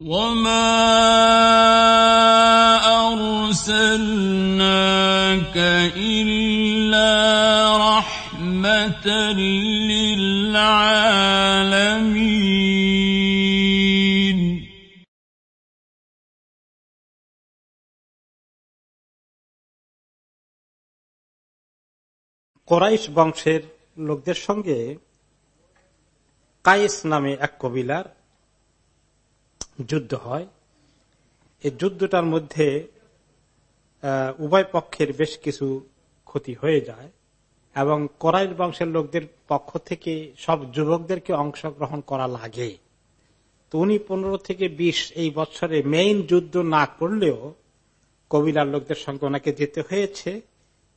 وما أرسلناك إلا رحمة للعالمين কোরাইশ বংশের লোকদের সঙ্গে কায়েস নামে এক কবিলার যুদ্ধ হয়। এই যুদ্ধটার মধ্যে উভয় পক্ষের বেশ কিছু ক্ষতি হয়ে যায় এবং কোরাইশ বংশের লোকদের পক্ষ থেকে সব যুবকদেরকে অংশগ্রহণ করা লাগে। তো উনি পনেরো থেকে বিশ এই বছরে মেইন যুদ্ধ না করলেও কবিলার লোকদের সঙ্গে ওনাকে যেতে হয়েছে।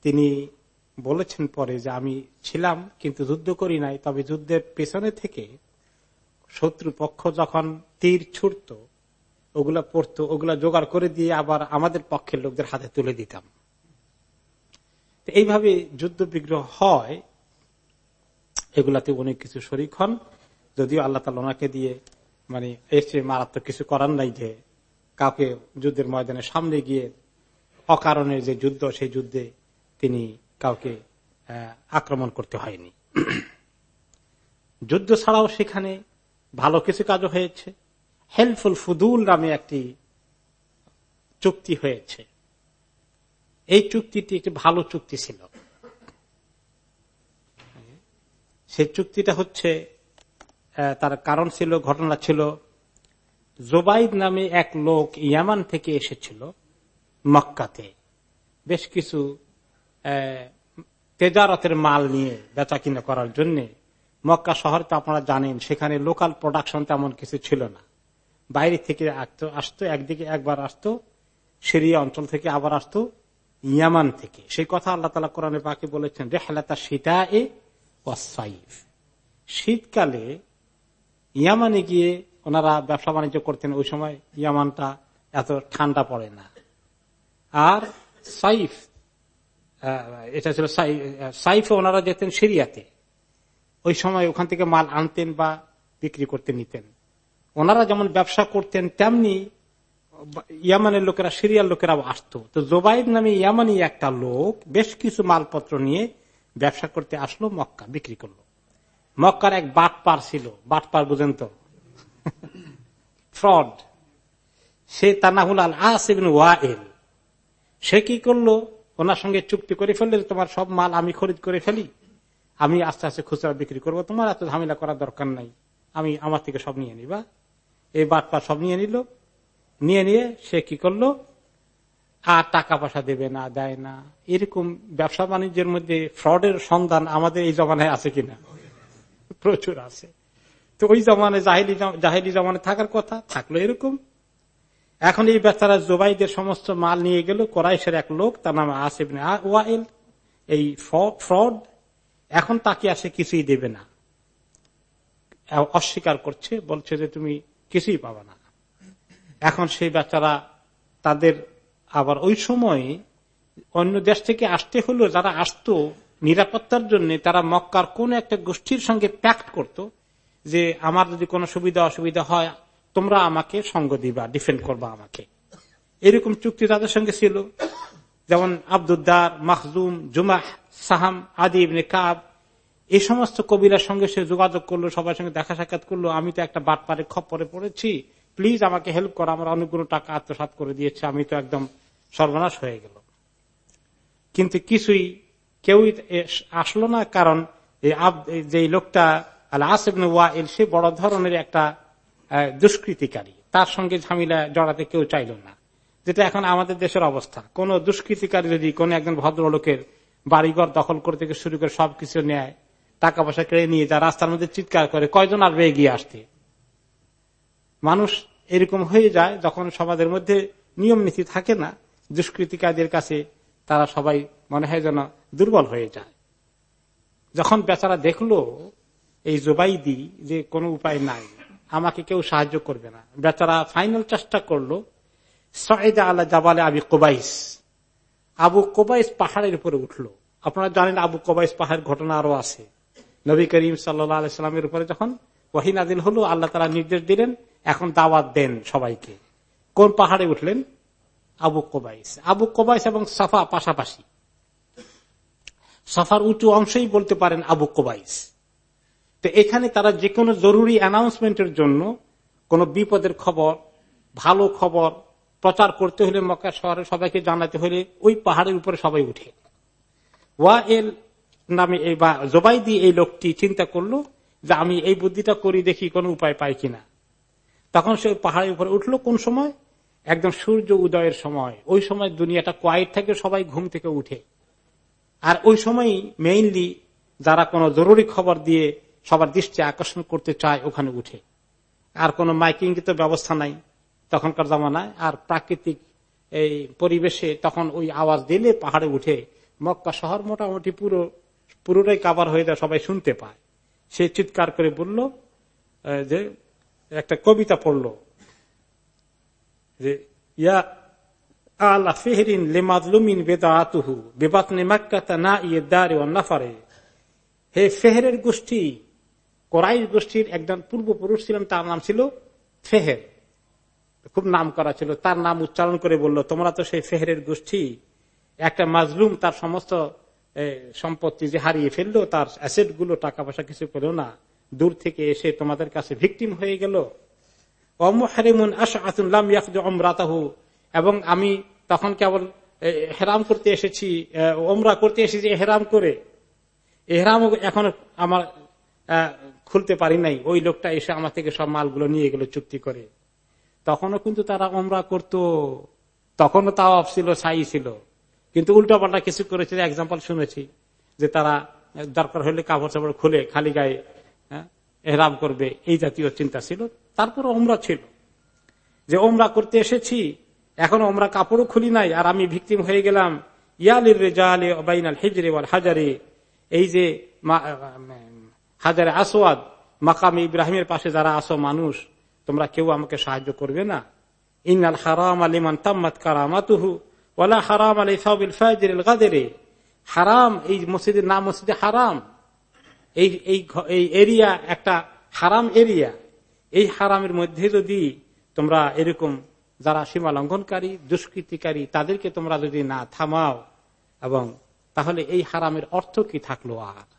তিনি বলেছেন পরে যে আমি ছিলাম কিন্তু যুদ্ধ করি নাই, তবে যুদ্ধের পেছনে থেকে শত্রু পক্ষ যখন তীর ছুটত, ওগুলা পড়তো, ওগুলা জোগাড় করে দিয়ে আবার আমাদের পক্ষের লোকদের হাতে তুলে দিতাম। এইভাবে যুদ্ধ বিগ্রহ হয়, এগুলাতে অনেক কিছু শরিক হন। যদিও আল্লাহ তালা ওনাকে দিয়ে মানে এসে মারাত্মক কিছু করার নাই যে কাউকে যুদ্ধের ময়দানে সামনে গিয়ে অকারণে যে যুদ্ধ, সেই যুদ্ধে তিনি কাউকে আক্রমণ করতে হয়নি। যুদ্ধ ছাড়াও সেখানে ভালো কিছু কাজও হয়েছে। হেল্পফুল ফুদুল নামে একটি চুক্তি হয়েছে। এই চুক্তিটি একটি ভালো চুক্তি ছিল। সেই চুক্তিটা হচ্ছে তার কারণ ছিল, ঘটনা ছিল, জোবাইদ নামে এক লোক ইয়ামান থেকে এসেছিল মক্কাতে। বেশ কিছু তেজারতের মাল নিয়ে বেচা কিনা করার জন্য মক্কা শহর তো আপনারা জানেন, সেখানে লোকাল প্রোডাকশন তেমন কিছু ছিল না। বাইরে থেকে আসতো- আসতো, একদিকে একবার আসতো, সিরিয়া অঞ্চল থেকে আবার আসতো, ইয়ামান থেকে। সেই কথা আল্লাহ তালা কোরআনে পাকে বলেছেন, রেহালাতা সীতা এ সাইফ। শীতকালে ইয়ামানে গিয়ে ওনারা ব্যবসা বাণিজ্য করতেন, ওই সময় ইয়ামানটা এত ঠান্ডা পড়ে না। আর সাইফ এটা ছিল সাই- সাইফে ওনারা যেতেন সিরিয়াতে। ওই সময় ওখান থেকে মাল আনতেন বা বিক্রি করতে নিতেন। ওনারা যেমন ব্যবসা করতেন, তেমনি ইয়ামানের লোকেরা, সিরিয়ার লোকেরাও আসতো। তো জোবাইদ নামে ইয়ামানি একটা লোক বেশ কিছু মালপত্র নিয়ে ব্যবসা করতে আসলো, মক্কা বিক্রি করল। মক্কার এক বাটপার ছিল। বাটপার বুঝেন তো? ফ্রড। সে তানাহুল আল আসিবিন ওয়াইল। সে কি করল? ওনার সঙ্গে চুক্তি করে ফেললে তোমার সব মাল আমি খরিদ করে ফেলি। আমি আস্তে আস্তে খুচরা বিক্রি করব। তোমার এত ঝামেলা করার দরকার নাই। আমি আমার থেকে সব নিয়ে নিবা। এই বাটপা সব নিয়ে নিল। নিয়ে নিয়ে সে কি করল? আর টাকা পয়সা দেবে না, দেয় না। এরকম ব্যবসা বাণিজ্যের মধ্যে ফ্রডের সন্ধান আমাদের এই জমানায় আছে কিনা? প্রচুর আছে। তো ওই জমানে জাহিলি জাহিলি জমানে থাকার কথা, থাকল এরকম। এখন এই বেচারা জোবাইদের সমস্ত মাল নিয়ে গেল, কোরাইশের এক লোক, তার নাম আসিফ ওয়াইল। এই ফ্রড, এখন তাকে আসে কিছুই দেবে না। অস্বীকার করছে, বলছে যে তুমি কিছুই পাবে না। এখন সেই বেচারা তাদের আবার ওই সময় অন্য দেশ থেকে আসতে হলো যারা আসতো নিরাপত্তার জন্য, তারা মক্কার কোন একটা গোষ্ঠীর সঙ্গে প্যাক্ট করত যে আমার যদি কোনো সুবিধা অসুবিধা হয়, তোমরা আমাকে সঙ্গ দিবা ডিফেন্ড করবা আমাকে। এরকম চুক্তি তাদের সঙ্গে ছিল। যেমন আব্দুদ্দার মাহজুম জুমাহ, সাহাম, আদি ইবনে কাব এই সমস্ত কবিরার সঙ্গে সে যোগাযোগ করল, সবার সঙ্গে দেখা সাক্ষাৎ করল, আমি তো একটা বাটপারে খপ্পরে পড়েছি। প্লিজ আমাকে হেল্প করো, আমার অনেকগুলো টাকা আত্মসাত করে দিয়েছে, আমি তো একদম সর্বনাশ হয়ে গেল। কিন্তু কিছুই, কেউই আসলো না, কারণ যে লোকটা আল আসিবনে ওয়াইল, সে বড় ধরনের একটা দুষ্কৃতিকারী। তার সঙ্গে ঝামেলা জড়াতে কেউ চাইল না। যেটা এখন আমাদের দেশের অবস্থা। কোন দুষ্কৃতিকারী যদি কোন একজন ভদ্রলোকের বাড়িঘর দখল করে থেকে শুরু করে সবকিছু নেয় টাকা পয়সা কেড়ে নিয়ে যা রাস্তার মধ্যে চিৎকার করে, কয়জন আসবে এগিয়ে আসতে? মানুষ এরকম হয়ে যায় যখন সমাজের মধ্যে নিয়ম নীতি থাকে না, দুষ্কৃতিকারীদের কাছে তারা সবাই মনে হয় যেন দুর্বল হয়ে যায়। যখন বেচারা দেখল, এই জোবাইদি যে কোনো উপায় নাই, আমাকে কেউ সাহায্য করবে না। বেচারা ফাইনাল চেষ্টা করল সয়েদা আল্লাহ জাবালে আবি কোবাইস। আবু কোবাইস পাহাড়ের উপরে উঠল। আপনারা জানেন আবু কোবাইস পাহাড়ের ঘটনা আরও আছে। নবী করিম সাল্লামের উপরে যখন ওয়াহিন আদিল হলো, আল্লাহ তারা নির্দেশ দিলেন, এখন দাওয়াত দেন সবাইকে। কোন পাহাড়ে উঠলেন? আবু কোবাইস আবু কোবাইস এবং সাফা পাশাপাশি। সাফার উঁচু অংশই বলতে পারেন আবু কোবাইস তো এখানে তারা যে কোনো জরুরি অ্যানাউন্সমেন্টের জন্য কোন বিপদের খবর, ভালো খবর প্রচার করতে হলে মক্কা শহরে সবাইকে জানাতে হলে ওই পাহাড়ের উপরে সবাই উঠে। ওয়া এল নামে এই বা জোবাইদি এই লোকটি চিন্তা করল যে আমি এই বুদ্ধিটা করি দেখি কোন উপায় পাই কিনা। তখন সে পাহাড়ের উপরে উঠল কোন সময়? একদম সূর্য উদয়ের সময়। ওই সময় দুনিয়াটা কোয়াইট থাকে, সবাই ঘুম থেকে উঠে। আর ওই সময় মেইনলি যারা কোনো জরুরি খবর দিয়ে সবার দৃষ্টি আকর্ষণ করতে চায়, ওখানে উঠে। আর কোনো মাইকিং তো ব্যবস্থা নাই তখনকার জামানায়। আর প্রাকৃতিক এই পরিবেশে তখন ওই আওয়াজ দিলে পাহাড়ে উঠে। মক্কা শহর মোটামুটি পুরো পুরোটাই কাবার হয়ে যায়, সবাই শুনতে পায়। সে চিৎকার করে বলল যে একটা কবিতা পড়ল, যে, ইয়া গোষ্ঠী গোষ্ঠীর একজন পূর্বপুরুষ ছিলেন, তার নাম ছিল ফেহের। খুব নাম করা ছিল, তার নাম উচ্চারণ করে বলল, তোমরা তো সেই ফেহরের গোষ্ঠী, একটা মাজলুম, তার সমস্ত সম্পত্তি যে হারিয়ে ফেলল, তার অ্যাসেটগুলো টাকা পয়সা কিছু পেল না। দূর থেকে এসে তোমাদের কাছে ভিকটিম হয়ে গেল। এবং আমি তখন কেবল হেরাম করতে এসেছি ওমরা করতে এসেছি হেরাম করে। এহরাম এখন আমার খুলতে পারি নাই। ওই লোকটা এসে আমার থেকে সব মালগুলো নিয়ে গেল চুক্তি করে। তখনও কিন্তু তারা ওমরা করত। তখনও তাও অফ ছিল, সাই ছিল। কিন্তু উল্টা পাল্টা কিছু করেছে এক্সাম্পল শুনেছি, যে তারা দরকার হলে কাপড় চাপড় খুলে খালি গায়ে এহরাম করবে, এই জাতীয় চিন্তা ছিল। তারপর ওমরা ছিল। যে ওমরা করতে এসেছি, এখন ওমরা কাপড়ও খুলি নাই, আর আমি ভিক্টিম হয়ে গেলাম। ইয়ালির রেজালে ওবাইনাল হিজরে ওয়াল হাজারে। এই যে হাজারে আসোয়াদ মাকাম ইব্রাহিমের পাশে যারা আসো মানুষ, তোমরা কেউ আমাকে সাহায্য করবে না। ইনাল হারাম আলিমান তাম্মাত কারামাতুহু। ওলা হারাম আলী সাবিল ফাজির গাদেরে। হারাম, এই মসজিদের নাম মসজিদে হারাম। এই এই এরিয়া একটা হারাম এরিয়া। এই হারামের মধ্যে যদি তোমরা এরকম যারা সীমা লঙ্ঘনকারী, দুষ্কৃতিকারী, তাদেরকে তোমরা যদি না থামাও, এবং তাহলে এই হারামের অর্থ কি থাকল আর?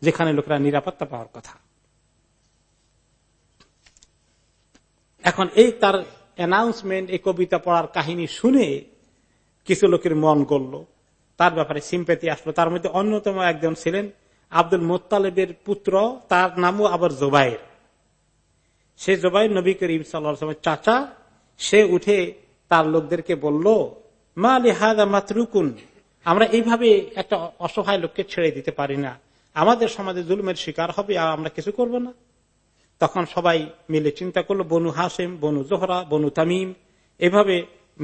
যেখানে লোকেরা নিরাপত্তা পাওয়ার কথা। এখন এই তার অ্যানাউন্সমেন্ট এই কবিতা পড়ার কাহিনী শুনে কিছু লোকের মন করল তার ব্যাপারে সিম্পেতি আসলো। তার মধ্যে অন্যতম একজন ছিলেন আব্দুল মোত্তালেবের পুত্র, তার নামও আবার জোবাইর। সে জোবাইর নবী করিম সাল্লা চাচা। সে উঠে তার লোকদেরকে বলল, মা আলি হাদা মাতরুকুন? আমরা এইভাবে একটা অসহায় লোককে ছেড়ে দিতে পারি না। আমাদের সমাজে জুলুমের শিকার হবে, আর আমরা কিছু করব না। তখন সবাই মিলে চিন্তা করল, বনু হাসেম বনু জোহরা, বনু তামিম। এভাবে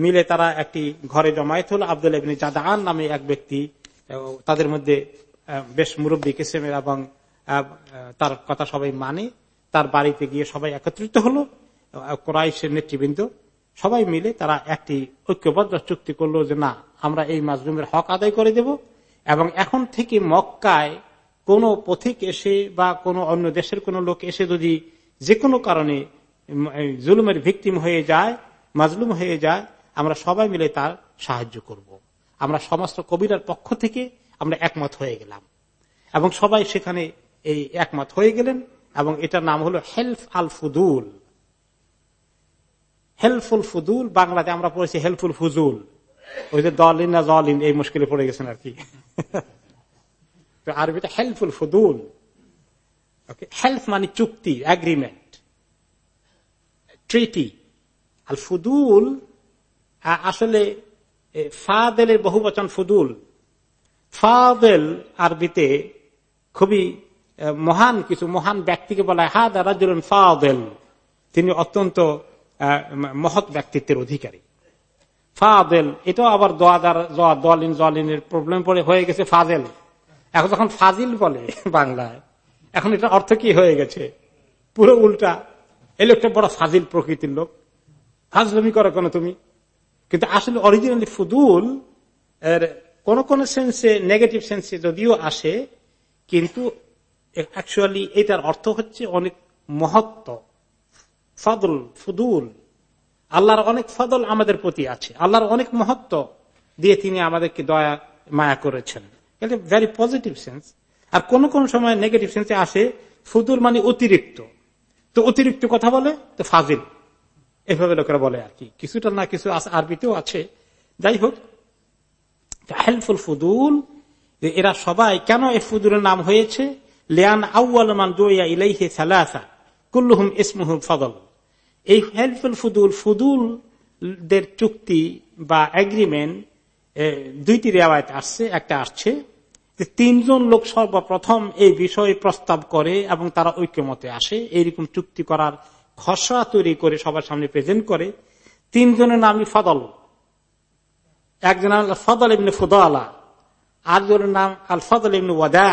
মিলে তারা একটি ঘরে জমায়েত হল আব্দুল ইবনী জাদান নামে এক ব্যক্তি তাদের মধ্যে বেশ মুরব্বী কিসেমের এবং তার কথা সবাই মানে। তার বাড়িতে গিয়ে সবাই একত্রিত হলো। কোরাইশের নেতৃবৃন্দ সবাই মিলে তারা একটি ঐক্যবদ্ধ চুক্তি করল যে না, আমরা এই মাজলুমের হক আদায় করে দেব। এবং এখন থেকে মক্কায় কোন পথিক এসে বা কোন অন্য দেশের কোন লোক এসে যদি যে কোনো কারণে জুলুমের ভিক্টিম হয়ে যায়, মাজলুম হয়ে যায় আমরা সবাই মিলে তার সাহায্য করব। আমরা সমস্ত কবিরার পক্ষ থেকে আমরা একমত হয়ে গেলাম। এবং সবাই সেখানে এই একমত হয়ে গেলেন এবং এটার নাম হলো হেল্প আল ফুদুল। হেল্পফুল ফুদুল, বাংলাতে আমরা পড়েছি হেল্পফুল ফুজুল। ওই যে দলিন না জলিন এই মুশকিলে পড়ে গেছেন আর কি। আরবিতে হেল্পফুল ফুদুল। হেল্প মানে চুক্তি অ্যাগ্রিমেন্ট ট্রিটি আল ফুদুল আসলে ফাদেলের বহু বচন ফুদুল। ফাদেল আরবিতে খুবই মহান কিছু, মহান ব্যক্তিকে বলা হয়। হাদ ফাদেল। তিনি অত্যন্ত মহৎ ব্যক্তিত্বের অধিকারী। ফাদেল, এটাও আবার দোয়ালিন জলিনের প্রবলেম পড়ে, হয়ে গেছে ফাজেল। এখন যখন ফাজিল বলে বাংলায়, এখন এটা অর্থ কি হয়ে গেছে? পুরো উল্টা, এই লোকটা বড় ফাজিল প্রকৃতির লোক। ফাজলমি করো কেন তুমি? কিন্তু আসলে অরিজিনালি ফুদুল এর কোন কোন সেন্সে নেগেটিভ সেন্সে যদিও আসে, কিন্তু অ্যাকচুয়ালি এটার অর্থ হচ্ছে অনেক মহত্ব। ফদল ফুদুল আল্লাহর অনেক ফদল আমাদের প্রতি আছে। আল্লাহর অনেক মহত্ব দিয়ে তিনি আমাদেরকে দয়া, মায়া করেছেন। ভেরি পজিটিভ সেন্স আর কোন কোন সময় নেগেটিভ সেন্সে আসে ফুদুল মানে অতিরিক্ত। তো অতিরিক্ত কথা বলে, তো ফাজিল। এভাবে লোকেরা বলে আর কি। কিছুটা না কিছু আরবিতেও আছে। যাই হোক হেল্পফুল ফুদুল এরা সবাই কেন এই ফুদুলের নাম হয়েছে? লিয়ান আউ্লামান দোয়া ইলাইহে সালাসা, কুল্লুহুম ইসমুহুম ফদল। এই হেল্পফুল ফুদুল ফুদুল দের চুক্তি বা এগ্রিমেন্ট দুইটি রেওয়ায়ত আসছে, একটা আসছে যে তিনজন লোক সর্বপ্রথম এই বিষয়ে প্রস্তাব করে এবং তারা ঐক্যমতে আসে। এইরকম চুক্তি করার খসড়া তৈরি করে সবার সামনে প্রেজেন্ট করে। তিনজনের নামই ফদল। একজন ফদল এমনি ফুদলা, আরেকজনের নাম আল ফদল ইবনু ওয়াদা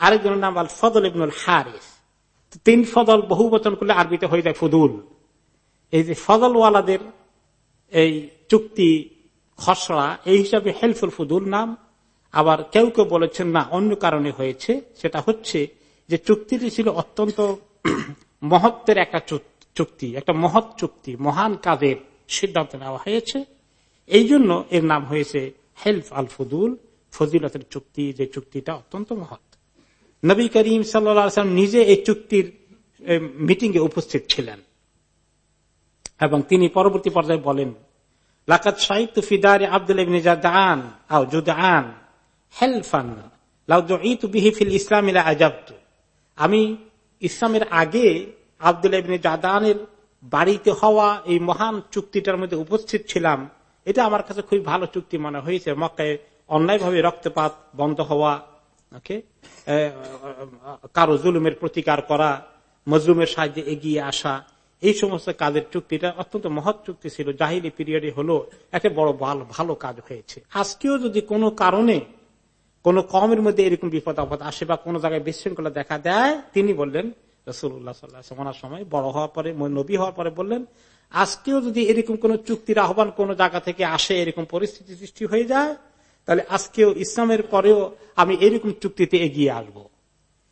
আরেকজনের নাম আল ফদল ইবনুল হারিস। তিন ফদল বহু বচন করলে আরবিতে হয়ে যায় ফুদুল। এই যে ফদলওয়ালাদের এই চুক্তি খসড়া, এই হিসাবে হেল্পফুল ফুদুল নাম। আবার কেউ কেউ বলেছেন, না, অন্য কারণে হয়েছে। সেটা হচ্ছে যে চুক্তিটি ছিল অত্যন্ত মহত্বের একটা চুক্তি, একটা মহৎ চুক্তি, মহান কাজের সিদ্ধান্ত নেওয়া হয়েছে। এই জন্য এর নাম হয়েছে হেল্প আল ফুদুল, ফজিলতের চুক্তি, যে চুক্তিটা অত্যন্ত মহৎ। নবী করিম সাল্লাম নিজে এই চুক্তির মিটিং এ উপস্থিত ছিলেন। এবং তিনি পরবর্তী পর্যায়ে বলেন লাকাত শাহিদ ফিদার আব্দুল জাদান, আও জুদান হেলফান ইসলাম আমি ইসলামের আগে আব্দুল ইবনে জাদানের বাড়িতে হওয়া এই মহান চুক্তিটার মধ্যে উপস্থিত ছিলাম। এটা আমার কাছে খুবই ভালো চুক্তি মনে হয়েছে। মক্কায় অন্যায়ভাবে রক্তপাত বন্ধ হওয়া, ওকে কারও জুলুমের প্রতিকার করা, মজলুমের সাহায্যে এগিয়ে আসা, এই সমস্ত কাজের চুক্তিটা অত্যন্ত মহৎ চুক্তি ছিল। জাহিলি পিরিয়ডে হলো একটা বড় ভালো কাজ হয়েছে। আজকেও যদি কোনো কারণে কোন কমের মধ্যে এরকম বিপদ আপদ আসে বা কোন জায়গায় বিশৃঙ্খলা দেখা দেয়, তিনি বললেন রসুল্লাহ সাল্লাহ সময় বড় হওয়ার পরে নবী হওয়ার পরে বললেন, আজকেও যদি এরকম কোন চুক্তির আহ্বান কোন জায়গা থেকে আসে, এরকম পরিস্থিতি সৃষ্টি হয়ে যায়, তাহলে আজকেও ইসলামের পরেও আমি এরকম চুক্তিতে এগিয়ে আসব।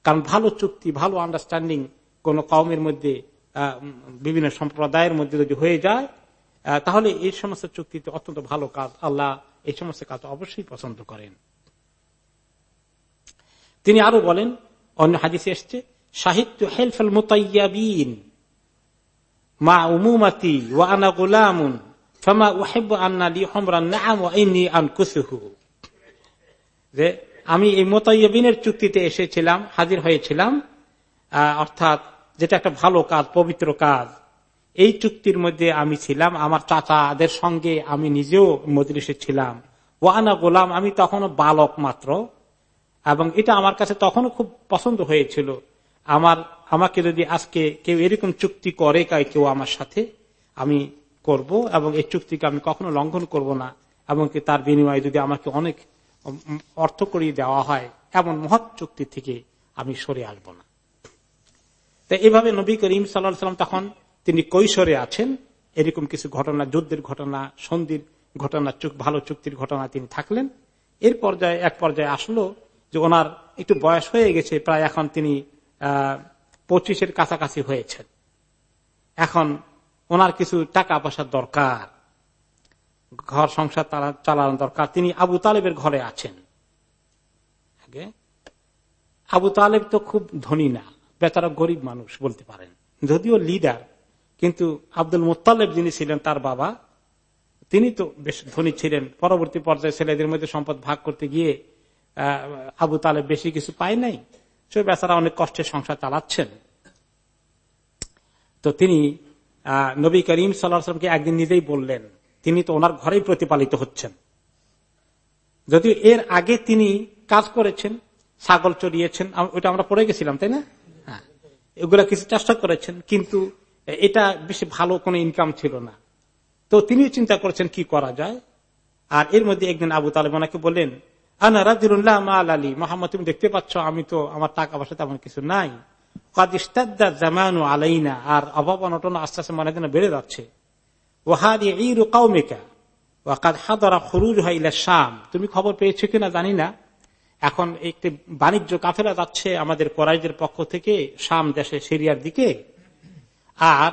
কারণ ভালো চুক্তি, ভালো আন্ডারস্ট্যান্ডিং কোন কমের মধ্যে বিভিন্ন সম্প্রদায়ের মধ্যে যদি হয়ে যায় তাহলে এই সমস্ত চুক্তিতে অত্যন্ত ভালো কাজ আল্লাহ এই সমস্ত কাজ অবশ্যই পছন্দ করেন। তিনি আরও বলেন, অন্য হাদিসে এসছে সাহিত্য হেলফেল মোতাইয়াবিন, মা উমুমাতি ওয়ানা গোলামুন, ফমা আন্না হমরান আন যে আমি এই মোতাইবিনের চুক্তিতে এসেছিলাম, হাজির হয়েছিলাম অর্থাৎ যেটা একটা ভালো কাজ, পবিত্র কাজ। এই চুক্তির মধ্যে আমি ছিলাম, আমার চাচাদের সঙ্গে আমি নিজেও মজলিসে ছিলাম। ওয়ানা গোলাম, আমি তখনও বালক মাত্র। এবং এটা আমার কাছে তখনও খুব পছন্দ হয়েছিল। আমার, আমাকে যদি আজকে কেউ এরকম চুক্তি করে কেউ আমার সাথে, আমি করব এবং এই চুক্তিকে আমি কখনো লঙ্ঘন করব না এবং তার বিনিময়ে যদি আমাকে অনেক অর্থ করিয়ে দেওয়া হয়, এমন মহৎ চুক্তি থেকে আমি সরে আসব না। তো এভাবে নবী করিম সাল্লা সাল্লাম তখন তিনি কৈশোরে আছেন। এরকম কিছু ঘটনা, যুদ্ধের ঘটনা, সন্ধির ঘটনা ভালো চুক্তির ঘটনা তিনি থাকলেন। এর পর্যায়ে, এক পর্যায়ে আসলো যে ওনার একটু বয়স হয়ে গেছে, প্রায় এখন তিনি পঁচিশের কাছাকাছি হয়েছেন। এখন ওনার কিছু টাকা পয়সার দরকার, ঘর সংসার চালানো দরকার। তিনি আবু তালেবের ঘরে আছেন। আবু তালেব তো খুব ধনী না, বেচারা গরিব মানুষ বলতে পারেন। যদিও লিডার কিন্তু আব্দুল মোত্তালেব যিনি ছিলেন তার বাবা, তিনি তো বেশ ধনী ছিলেন। পরবর্তী পর্যায়ে ছেলেদের মধ্যে সম্পদ ভাগ করতে গিয়ে আবু তালেব বেশি কিছু পায় নাই। সে বেচারা অনেক কষ্টের সংসার চালাচ্ছেন। তো তিনি নবী করিম সাল্লাহামকে একদিন নিজেই বললেন, তিনি তো ওনার ঘরেই প্রতিপালিত হচ্ছেন। যদিও এর আগে তিনি কাজ করেছেন, ছাগল চড়িয়েছেন ওইটা আমরা পড়ে গেছিলাম, তাই না? হ্যাঁ। এগুলা কিছু চেষ্টা করেছেন, কিন্তু এটা বেশি ভালো কোনো ইনকাম ছিল না। তো তিনি চিন্তা করেছেন কি করা যায়। আর এর মধ্যে একদিন আবু তালেব ওনাকে বললেন তুমি দেখতে পাচ্ছ, আমি তো আমার টাকা পয়সা তেমন কিছু নাই। আলাইনা, আর অভাব অনটন আস্তে আস্তে মনে যেন বেড়ে যাচ্ছে। ওহাদি এই কাউমেকা ওয়াকাদ হাদরা খরুজ শাম। তুমি খবর পেয়েছ কিনা জানি না। এখন একটি বাণিজ্য কাফেরা যাচ্ছে আমাদের করাইদের পক্ষ থেকে শাম দেশে, সিরিয়ার দিকে। আর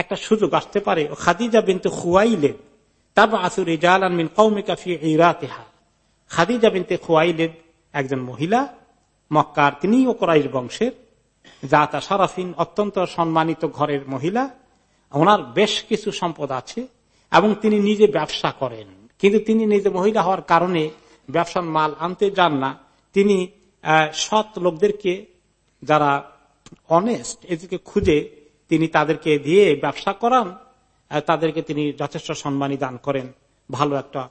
একটা সুযোগ আসতে পারে। খাদিজা বিনতে খুয়াইলেন তারপর আসুর ইজালান মিন কৌমিকা ফি ইরাতিহা খাদিজা বিনতে খুয়াইলেদ একজন মহিলা, মক্কার তিনিও কোরাইশ বংশের, জাতা সারাফিন অত্যন্ত সম্মানিত ঘরের মহিলা, ওনার বেশ কিছু সম্পদ আছে এবং তিনি নিজে ব্যবসা করেন। কিন্তু তিনি নিজে মহিলা হওয়ার কারণে ব্যবসার মাল আনতে যান না। তিনি সৎ লোকদেরকে যারা অনেস্ট এদিকে খুঁজে তিনি তাদেরকে দিয়ে ব্যবসা করান তাদেরকে তিনি যথেষ্ট সম্মানী দান করেন, ভালো একটা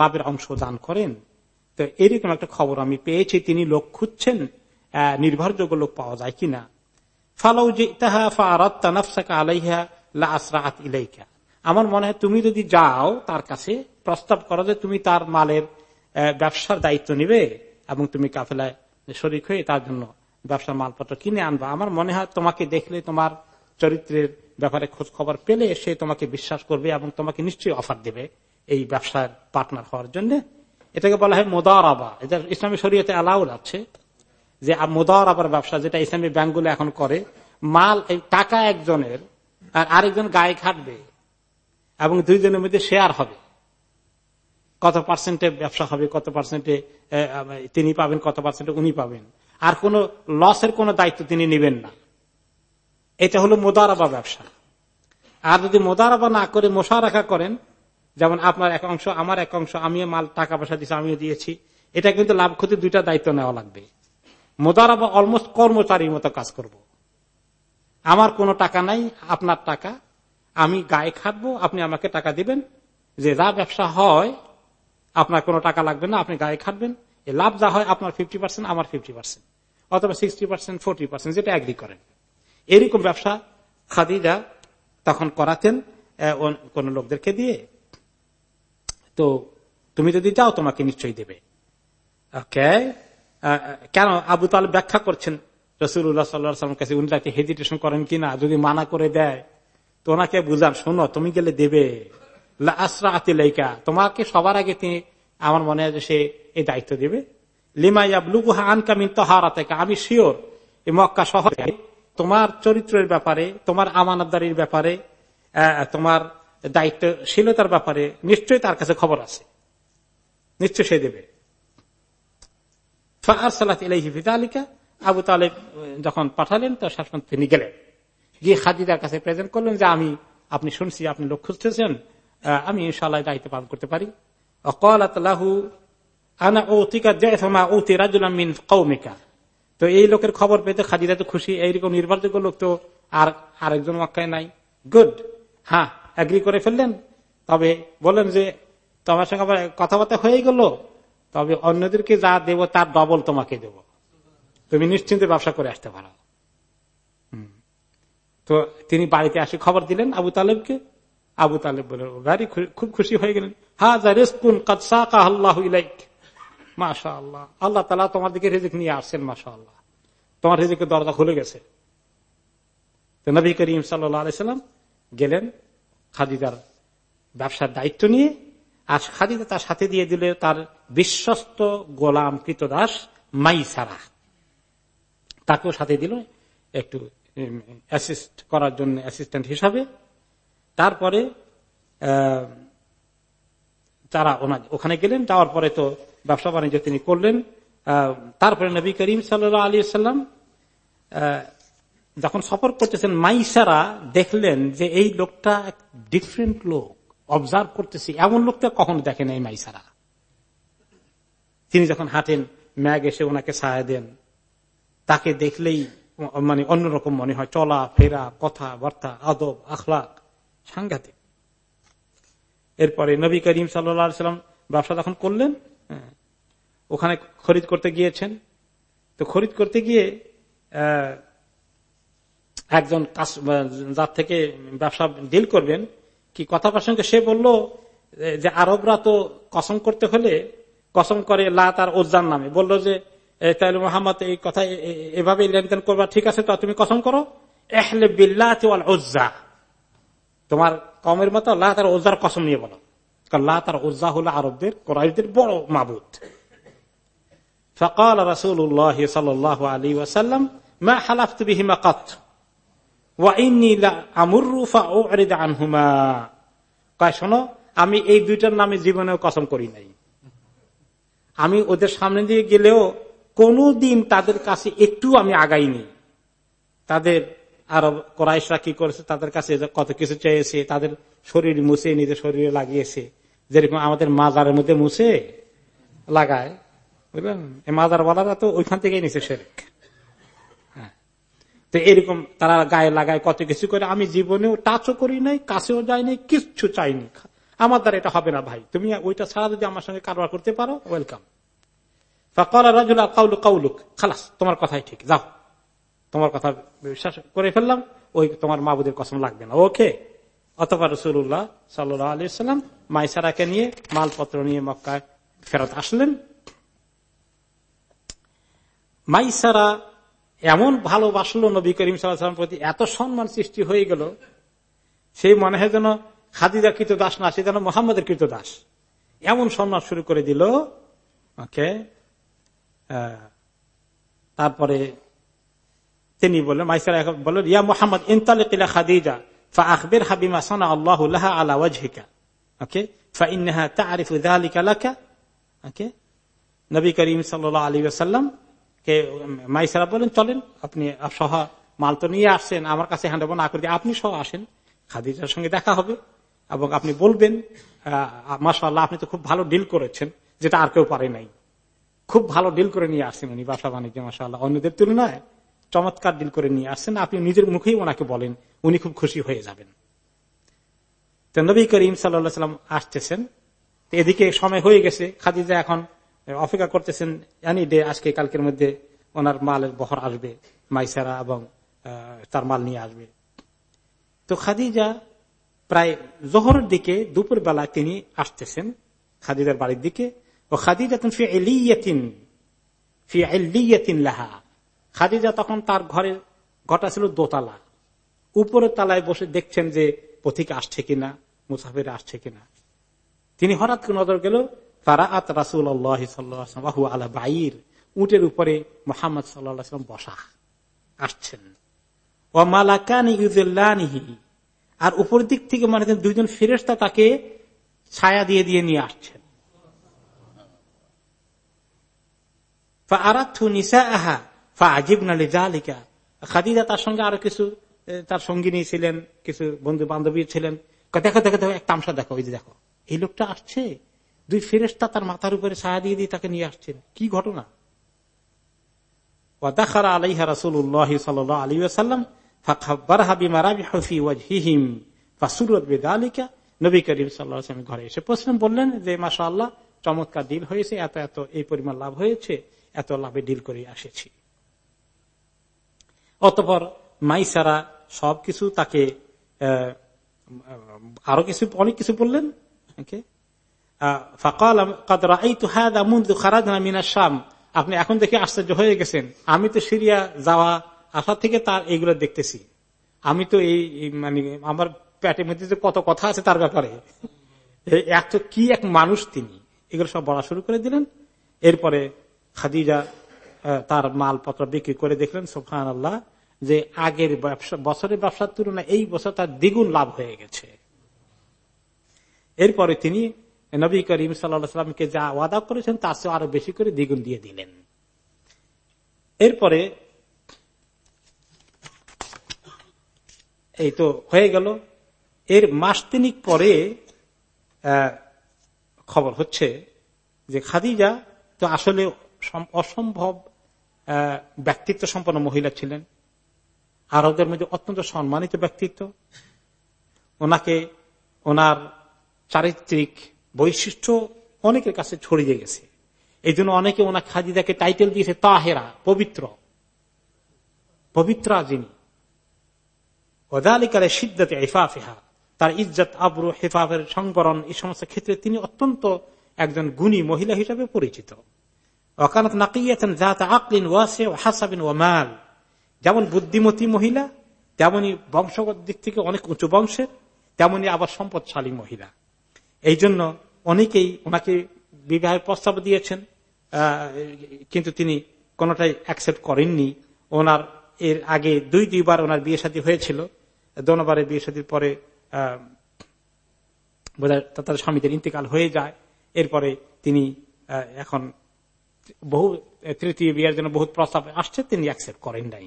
লাভের অংশ দান করেন। তো এরকম একটা খবর আমি পেয়েছি, তিনি লোক খুঁজছেন নির্ভরযোগ্য লোক পাওয়া যায় কিনা। ফালাউ যে তাহা ফারাত্তানাফসাকা আলাইহা লা ইলাইকা। আমার মনে হয় তুমি যদি যাও তার কাছে, প্রস্তাব করো যে তুমি তার মালের ব্যবসার দায়িত্ব নিবে এবং তুমি কাফেলায় শরিক হয়ে তার জন্য ব্যবসার মালপত্র কিনে আনবা। আমার মনে হয় তোমাকে দেখলে তোমার চরিত্রের ব্যাপারে খোঁজ খবর পেলে সে তোমাকে বিশ্বাস করবে এবং তোমাকে নিশ্চয়ই অফার দেবে এই ব্যবসার পার্টনার হওয়ার জন্য। এটাকে বলা হয় মোদার আবা এটা ইসলামী শরীয়তে অ্যালাউড আছে। যে মোদার আবার ব্যবসা যেটা ইসলামী ব্যাংকগুলো এখন করে, মাল টাকা একজনের আর আরেকজন গায়ে খাটবে এবং দুইজনের মধ্যে শেয়ার হবে। কত পার্সেন্টে ব্যবসা হবে, কত পার্সেন্টে তিনি পাবেন, কত পার্সেন্টে উনি পাবেন। আর কোন লসের কোন দায়িত্ব তিনি নেবেন না। এটা হলো মোদারাবা ব্যবসা। আর যদি মোদারাবা না করে মশা রাখা করেন যেমন আপনার এক অংশ, আমার এক অংশ, আমিও মাল, টাকা পয়সা দিচ্ছি আমিও দিয়েছি। এটা কিন্তু লাভ ক্ষতি দুইটা দায়িত্ব নেওয়া লাগবে। মোদারাবা অলমোস্ট কর্মচারীর মতো কাজ করব। আমার কোনো টাকা নাই, আপনার টাকা। আমি গায়ে খাটবো, আপনি আমাকে টাকা দিবেন। যে যা ব্যবসা হয়, আপনার কোনো টাকা লাগবে না, আপনি গায়ে খাটবেন। লাভ যা হয়, আপনার ফিফটি পার্সেন্ট আমার ফিফটি পার্সেন্ট অথবা সিক্সটি পার্সেন্ট ফোরটি পার্সেন্ট যেটা অ্যাগ্রি করেন। এরকম ব্যবসা খাদিজা তখন করাতেন কোন লোকদেরকে দিয়ে। তো তুমি যদি যাও তোমাকে নিশ্চয়ই দেবে। ওকে কেন আবু তাল ব্যাখ্যা করছেন? রসুল্লাহ সাল্লাম কাছে উনি তাকে হেজিটেশন করেন কিনা যদি মানা করে দেয়, তো ওনাকে বুঝান, শোনো, তুমি গেলে দেবে। আসরা আতিলাইকা তোমাকে সবার আগে তিনি, আমার মনে হয় যে সে এই দায়িত্ব দেবে। আনকামিন আমি শিওর, এই মক্কা শহরে তোমার চরিত্রের ব্যাপারে, তোমার আমানতদারির ব্যাপারে তোমার দায়িত্বশীলতার ব্যাপারে নিশ্চয়ই তার কাছে খবর আছে। নিশ্চয় সে দেবে। আবু তালেব যখন পাঠালেন, তো শাসন তিনি গেলেন। গিয়ে খাদিদার কাছে প্রেজেন্ট করলেন যে, আমি, আপনি শুনছি, আপনি লোক খুঁজতেছেন আমি ইনশাল্লাহ দায়িত্ব পালন করতে পারি। তো এই লোকের খবর পেতে খাদিদা তো খুশি এইরকম নির্ভরযোগ্য লোক তো আর আরেকজন নাই। গুড। হ্যাঁ অ্যাগ্রি করে ফেললেন। তবে বলেন যে, তোমার সঙ্গে আবার কথাবার্তা হয়ে গেল। তবে অন্যদেরকে যা দেব তার ডবল তোমাকে দেব। তুমি নিশ্চিন্তে ব্যবসা করে আসতে পারো। তো তিনি বাড়িতে আসে খবর দিলেন আবু তালেবকে। আবু তালেব বলে গাড়ি খুব খুশি হয়ে গেলেন। হা যা রেসকুন কাদসা আল্লাহ ইলাইক। মাশা আল্লাহ আল্লাহ তালা তোমার দিকে রেজিক নিয়ে আসছেন মাশা আল্লাহ তোমার রেজিকের দরজা খুলে গেছে। নবী করিম সাল্লাম গেলেন। খাদিদার ব্যবসার দায়িত্ব নিয়ে, আর খাদিদা তার সাথে দিয়ে দিল তার বিশ্বস্ত গোলাম কৃতদাস মাইসারা। তাকেও সাথে দিল একটু অ্যাসিস্ট করার জন্য অ্যাসিস্ট্যান্ট হিসাবে। তারপরে তারা ওখানে গেলেন, যাওয়ার পরে তো ব্যবসা বাণিজ্য তিনি করলেন। তারপরে নবী করিম সাল্লা আলী সাল্লাম যখন সফর করতেছেন মাইসারা দেখলেন যে এই লোকটা ডিফারেন্ট লোক। অবজার্ভ করতেছি। এমন লোকটা কখনো দেখেন এই মাইসারা তিনি যখন হাঁটেন, ম্যাগ এসে ওনাকে সাহায্য দেন। তাকে দেখলেই মানে অন্যরকম মনে হয়। চলা, ফেরা, কথা, বার্তা, আদব, আখলাক, সাংঘাতিক। এরপরে নবী করিম সাল্লাম ব্যবসা যখন করলেন ওখানে খরিদ করতে গিয়েছেন। তো খরিদ করতে গিয়ে একজন যার থেকে ব্যবসা ডিল করবেন, কি কথা প্রসঙ্গে সে বলল যে আরবরা তো কসম করতে হলে কসম করে লা তার ওজার নামে। বলল যে তাহলে মোহাম্মদ, এই কথা এভাবে লেনদেন করবা, ঠিক আছে, তো তুমি কসম করো? এহলে বিল্লাহ ওজ্জা তোমার কমের মতো আল্লাহ তার ওজার কসম নিয়ে বলো। আল্লাহ তার ওজ্জা হলো আরবদের বড় মাবুদ। রসুল্লাহ শোনো, আমি এই দুইটার নামে জীবনেও কসম করি নাই। আমি ওদের সামনে দিয়ে গেলেও কোনদিন তাদের কাছে একটু আমি আগাইনি। তাদের আরব কোরাইশরা কি করেছে? তাদের কাছে কত কিছু চেয়েছে, তাদের শরীর মুছে, নিজের শরীরে লাগিয়েছে। যেরকম আমাদের মাজারের মধ্যে মুছে, লাগায়। বুঝলেন? মাজার বলারা তো ওইখান থেকেই নিছে হ্যাঁ। তো এরকম তারা গায়ে লাগায় কত কিছু করে, আমি জীবনেও টাচও করি নাই, কাছেও যাইনি কিচ্ছু চাইনি আমার দ্বারা এটা হবে না ভাই। তুমি ওইটা ছাড়া যদি আমার সঙ্গে কারবার করতে পারো ওয়েলকাম তোমার কথাই ঠিক, যাও। তোমার কথা বিশ্বাস করে ফেললাম, ওই তোমার মাবুদের কসম লাগবে না। ওকে। অথবা রসুল্লাহ সাল্লাম মাইসারাকে নিয়ে মালপত্র নিয়ে মক্কায় ফেরত আসলেন। মাইসারা এমন ভালোবাসলো নবী করিম সাল্লাম প্রতি, এত সম্মান সৃষ্টি হয়ে গেল, সেই মনে হয় যেন খাদিদা কৃত দাস না, সে যেন মোহাম্মদের কৃত দাস এমন সম্মান শুরু করে দিল। ওকে তারপরে তিনি বললেন মাইসারা বললেন, ইয়া মোহাম্মদ ইনতালিকা খাদিজা, ফা আকবির হাবিমা সানা আল্লাহ আলা ওয়াজহিকা। ওকে, ফা ইন্নাহা তারিফু যালিকা লাকা। ওকে, নবী করিম সাল্লাহ আলাইহি ওয়াসাল্লাম কে মাইসারা বলেন, চলেন, আপনি সহ মাল তো নিয়ে আসছেন, আমার কাছে হ্যান্ড না করে আপনি সহ আসেন। খাদিজার সঙ্গে দেখা হবে এবং আপনি বলবেন মাসাল্লাহ আপনি তো খুব ভালো ডিল করেছেন, যেটা আর কেউ পারে নাই। খুব ভালো ডিল করে নিয়ে আসছেন উনি বাসা বাণিজ্য মাসাল্লাহ অন্যদের তুলনায় চমৎকার ডিল করে নিয়ে আসছেন, আপনি নিজের মুখেই ওনাকে বলেন, উনি খুব খুশি হয়ে যাবেন। তো নবী করিম সাল্লাম আসতেছেন এদিকে সময় হয়ে গেছে, খাদিজা এখন অপেক্ষা করতেছেন এনি ডে আজকে কালকের মধ্যে ওনার মালের বহর আসবে, মাইসারা এবং তার মাল নিয়ে আসবে। তো খাদিজা প্রায় জোহরের দিকে দুপুর বেলা তিনি আসতেছেন খাদিজার বাড়ির দিকে। ও খাদিজা এলিয়াতিন ফি এলিয়াতিন লাহা। খাদিজা তখন তার ঘরে ঘটা ছিল দোতলা। উপরের তালায় বসে দেখছেন যে পথিক আসছে কিনা, মুসাফির আসছে কিনা। তিনি হঠাৎ নজর গেল তারা আত রাসুল আল্লাহ আলা বাইর উটের উপরে মোহাম্মদ সাল্লাম বসা, আসছেন। ও মালাকানি ইউজুল্লাহি আর উপর দিক থেকে মানে দুইজন ফেরেস্তা তাকে ছায়া দিয়ে দিয়ে নিয়ে আসছেন। আজিব নালি খাদিজা তার সঙ্গে আরও কিছু তার ছিলেন, কিছু বন্ধু বান্ধবী ছিলেন দেখো দেখো দেখো, এক তামসা দেখো দেখো। এই লোকটা আসছে। দুই ফেরেস্তা তার মাথার উপরে ছায়া দিয়ে দিয়ে তাকে নিয়ে আসছেন। কি ঘটনা? ঘরে এসে প্রশ্ন বললেন যে মাসা আল্লাহ চমৎকার ডিল হয়েছে, এত এত, এই পরিমাণ লাভ হয়েছে, এত লাভে ডিল করে আসেছি। অতপর মাইসারা সবকিছু তাকে আরও কিছু, অনেক কিছু বললেন। আপনি এখন দেখে আশ্চর্য হয়ে গেছেন। আমি তো সিরিয়া যাওয়া আসা থেকে তার এইগুলো দেখতেছি। আমি তো এই মানে আমার পেটের মধ্যে কত কথা আছে তার ব্যাপারে। এত কি এক মানুষ তিনি? এগুলো সব বলা শুরু করে দিলেন। এরপরে খাদিজা তার মালপত্র বিক্রি করে দেখলেন সোফান আল্লাহ যে আগের বছরের ব্যবসার তুলনায় এই বছর তার দ্বিগুণ লাভ হয়ে গেছে। এরপরে তিনি নবী করিম সাল্লামকে যা ওয়াদা করেছেন, তার চেয়ে আরও বেশি করে দ্বিগুণ দিয়ে দিলেন। এরপরে এই তো হয়ে গেল। এর মাস তিনিক পরে খবর হচ্ছে যে খাদিজা তো আসলে অসম্ভব ব্যক্তিত্ব সম্পন্ন মহিলা ছিলেন। আরবদের মধ্যে অত্যন্ত সম্মানিত ব্যক্তিত্ব। ওনাকে ওনার চারিত্রিক বৈশিষ্ট্য অনেকের কাছে ছড়িয়ে গেছে। এই জন্য অনেকে ওনার খাদিদাকে টাইটেল দিয়েছে তাহেরা, পবিত্র। পবিত্রা যিনি। ওদালিকালে সিদ্ধাতে ইফাফেহা, তার ইজ্জত, আবরু, হেফাফের সংবরণ, এই সমস্ত ক্ষেত্রে তিনি অত্যন্ত একজন গুণী মহিলা হিসাবে পরিচিত। অকানত নাকিয়াতেন জাত আকলিন ওয়াসে হাসাবিন ওয়ামাল যেমন বুদ্ধিমতী মহিলা, তেমনি বংশগত দিক থেকে অনেক উঁচু বংশের, তেমনি আবার সম্পদশালী মহিলা। এই জন্য অনেকেই ওনাকে বিবাহের প্রস্তাব দিয়েছেন কিন্তু তিনি কোনটাই অ্যাকসেপ্ট করেননি। ওনার এর আগে দুই, দুইবার ওনার বিয়ে সাথী হয়েছিল। দোনোবারের বিয়ে সাথীর পরে তাদের স্বামীদের ইন্তেকাল হয়ে যায়। এরপরে তিনি এখন বহু, তৃতীয় বিয়ের জন্য বহু প্রস্তাব আসছে, তিনি অ্যাকসেপ্ট করেন নাই।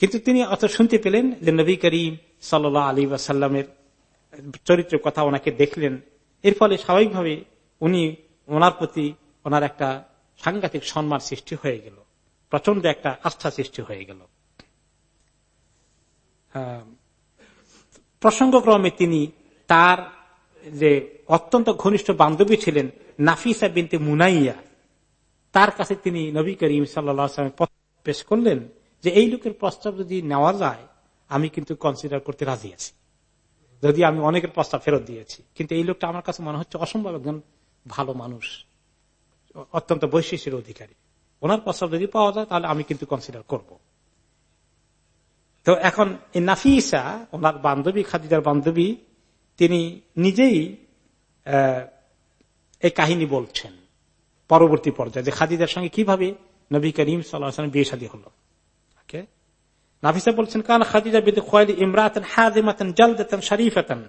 কিন্তু তিনি অত শুনতে পেলেন যে নবী করিম সাল আলী ওয়াসাল্লামের চরিত্রের কথা ওনাকে দেখলেন। এর ফলে স্বাভাবিকভাবে উনি ওনার প্রতি ওনার একটা সাংঘাতিক সম্মান সৃষ্টি হয়ে গেল। প্রচণ্ড একটা আস্থা সৃষ্টি হয়ে গেল। প্রসঙ্গক্রমে তিনি তার যে অত্যন্ত ঘনিষ্ঠ বান্ধবী ছিলেন, নাফিসা বিনতে মুনাইয়া, তার কাছে তিনি নবী করিম সাল্লামের পেশ করলেন যে, এই লোকের প্রস্তাব যদি নেওয়া যায়, আমি কিন্তু কনসিডার করতে রাজি আছি। যদি আমি অনেকের প্রস্তাব ফেরত দিয়েছি। কিন্তু এই লোকটা আমার কাছে মনে হচ্ছে অসম্ভব একজন ভালো মানুষ, অত্যন্ত বৈশিষ্ট্যের অধিকারী। ওনার প্রস্তাব যদি পাওয়া যায়, তাহলে আমি কিন্তু কনসিডার করব। তো এখন নাফিসা, ওনার বান্ধবী, খাদিজার বান্ধবী, তিনি নিজেই এই কাহিনী বলছেন পরবর্তী পর্যায়ে যে খাদিজার সঙ্গে কীভাবে নবী করিম সাল্লাহ বিয়ে শাদী হল। নাফিসা বলছেন, কান খাদিজা বিদ খোয়ালি ইমরাতন হাজিমাতন জলদাতন শরীফাতন।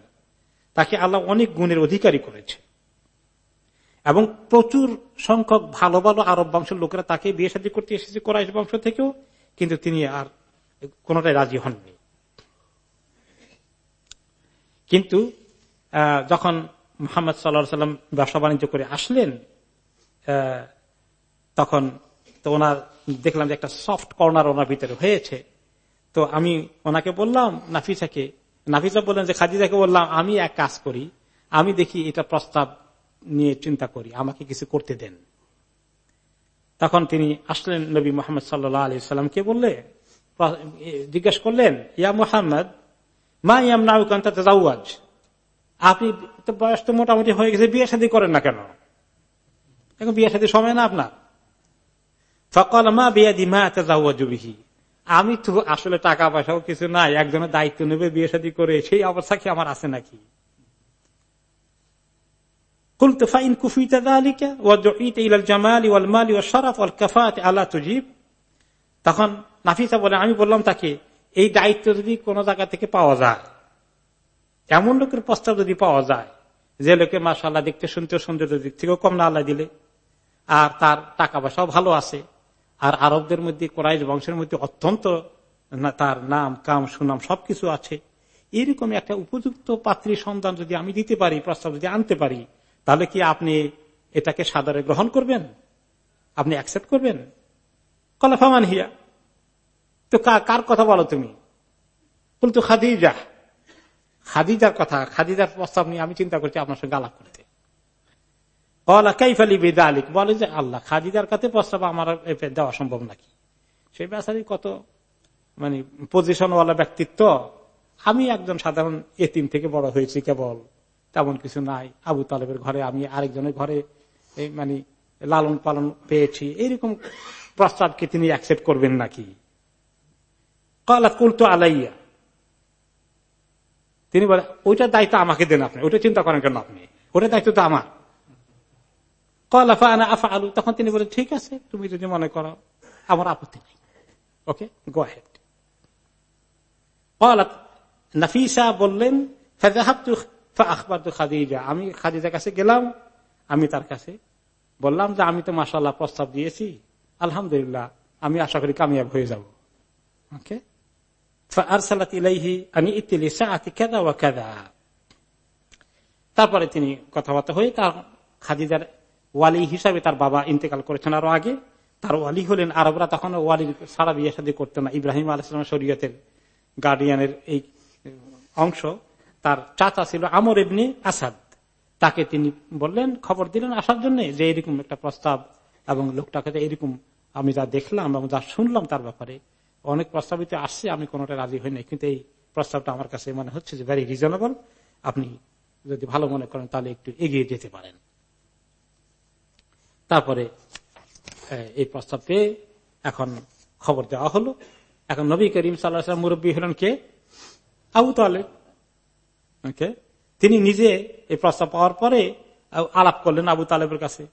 তাকে আল্লাহ অনেক গুণের অধিকারী করেছে। এবং প্রচুর সংখ্যক ভালো ভালো আরব বংশের লোকেরা তাকে বিয়ে শাদী করতে এসেছে কোরআশ বংশ থেকেও, কিন্তু তিনি আর কোনটাই রাজি হননি। কিন্তু যখন মোহাম্মদ সাল্লা সাল্লাম ব্যবসা বাণিজ্য করে আসলেন তখন তো ওনার দেখলাম যে একটা সফট কর্নার ওনার ভিতরে হয়েছে। তো আমি ওনাকে বললাম, নাফিসাকে, নাফিসা বললেন যে, খাদিজাকে বললাম, আমি এক কাজ করি, আমি দেখি এটা প্রস্তাব নিয়ে চিন্তা করি, আমাকে কিছু করতে দেন। তখন তিনি আসলেন নবী মোহাম্মদ সাল্লাহ আলি সাল্লামকে বললে জিজ্ঞেস করলেন, ইয়া মোহাম্মদ, মা ইয়াম নাউকান্তা তাজাউজ আপনি তো বয়স তো মোটামুটি হয়ে গেছে, বিয়ে শাদী করেন না কেন? এখন বিয়ে শাদী সময় না আপনার। ফকল মা বিয়া দি মা তাজাউজুবিহি আমি তো আসলে টাকা পয়সাও কিছু নাই, একজনের দায়িত্ব নেবে বিয়ে শাদী করে, সেই অবস্থা কি আমার আছে নাকি? তখন নাফিসা বলে, আমি বললাম তাকে, এই দায়িত্ব যদি কোন জায়গা থেকে পাওয়া যায়, এমন লোকের প্রস্তাব যদি পাওয়া যায়, যে লোকে মাসাল্লাহ দেখতে, শুনতে সৌন্দর্য দিক থেকেও কম না আল্লাহ দিলে, আর তার টাকা পয়সাও ভালো আছে আর আরবদের মধ্যে কোরআশ বংশের মধ্যে অত্যন্ত তার নাম, কাম, সুনাম সবকিছু আছে। এরকম একটা উপযুক্ত পাত্রী সন্ধান যদি আমি দিতে পারি, প্রস্তাব যদি আনতে পারি, তাহলে কি আপনি এটাকে সাদরে গ্রহণ করবেন? আপনি অ্যাকসেপ্ট করবেন? কলাফামান হিয়া। তো কার কথা বলো তুমি? বলতো খাদিজা। খাদিজার কথা, খাদিজার প্রস্তাব নিয়ে আমি চিন্তা করছি আপনার সঙ্গে আলাপ করতে। বলে যে, আল্লাহ, খাদিজার কাছে প্রস্তাব আমার দেওয়া সম্ভব নাকি? সেই বেসারি কত মানে পজিশনওয়ালা ব্যক্তিত্ব। আমি একজন সাধারণ এতিম থেকে বড় হয়েছি কেবল, তেমন কিছু নাই। আবু তালেবের ঘরে আমি আরেকজনের ঘরে মানে লালন পালন পেয়েছি। এইরকম প্রস্তাবকে তিনি অ্যাকসেপ্ট করবেন নাকি? কলা কুলতো আলাইয়া। তিনি বলে, ওইটার দায়িত্ব আমাকে দেন আপনি। ওইটা চিন্তা করেন কেন আপনি? ওটার দায়িত্ব তো আমার। কলাফা আফা আলু তখন তিনি বলেন ঠিক আছে, তুমি যদি মনে করো, আমার আপত্তি নেই। ওকে গো নাফিসা বললেন আমি খাদিজার কাছে গেলাম, আমি তার কাছে বললাম যে, আমি তো মাসাল্লাহ প্রস্তাব দিয়েছি, আলহামদুলিল্লাহ, আমি আশা করি কামিয়াব হয়ে যাব। ওকে তারপরে তিনি কথাবার্তা হয়ে তার খাদিজার ওয়ালি হিসাবে তার বাবা ইন্তেকাল করেছেন আরও আগে। তার ওয়ালি হলেন আরবরা, তখন ওয়ালির সারা বিয়ে সাদী করতো না। ইব্রাহিম আলাইসালাম শরীয়তের গার্ডিয়ানের এই অংশ। তার চাচা ছিল আমর এমনি আসাদ। তাকে তিনি বললেন, খবর দিলেন আসার জন্য যে এরকম একটা প্রস্তাব এবং লোকটাকে এরকম আমি যা দেখলাম এবং যা শুনলাম তার ব্যাপারে অনেক প্রস্তাবিত আসছে, আমি কোনোটা রাজি হই নাই। কিন্তু এই প্রস্তাবটা আমার কাছে মনে হচ্ছে যে ভেরি রিজনেবল আপনি যদি ভালো মনে করেন তাহলে একটু এগিয়ে যেতে পারেন। তারপরে এই প্রস্তাব পেয়ে এখন খবর দেওয়া হলো। এখন নবী করিম সাল্লাহ মুরব্বী হলেন কে? আবু তালে তিনি নিজে এই প্রস্তাব পাওয়ার পরে আলাপ করলেন আবু তালেবের কাছে।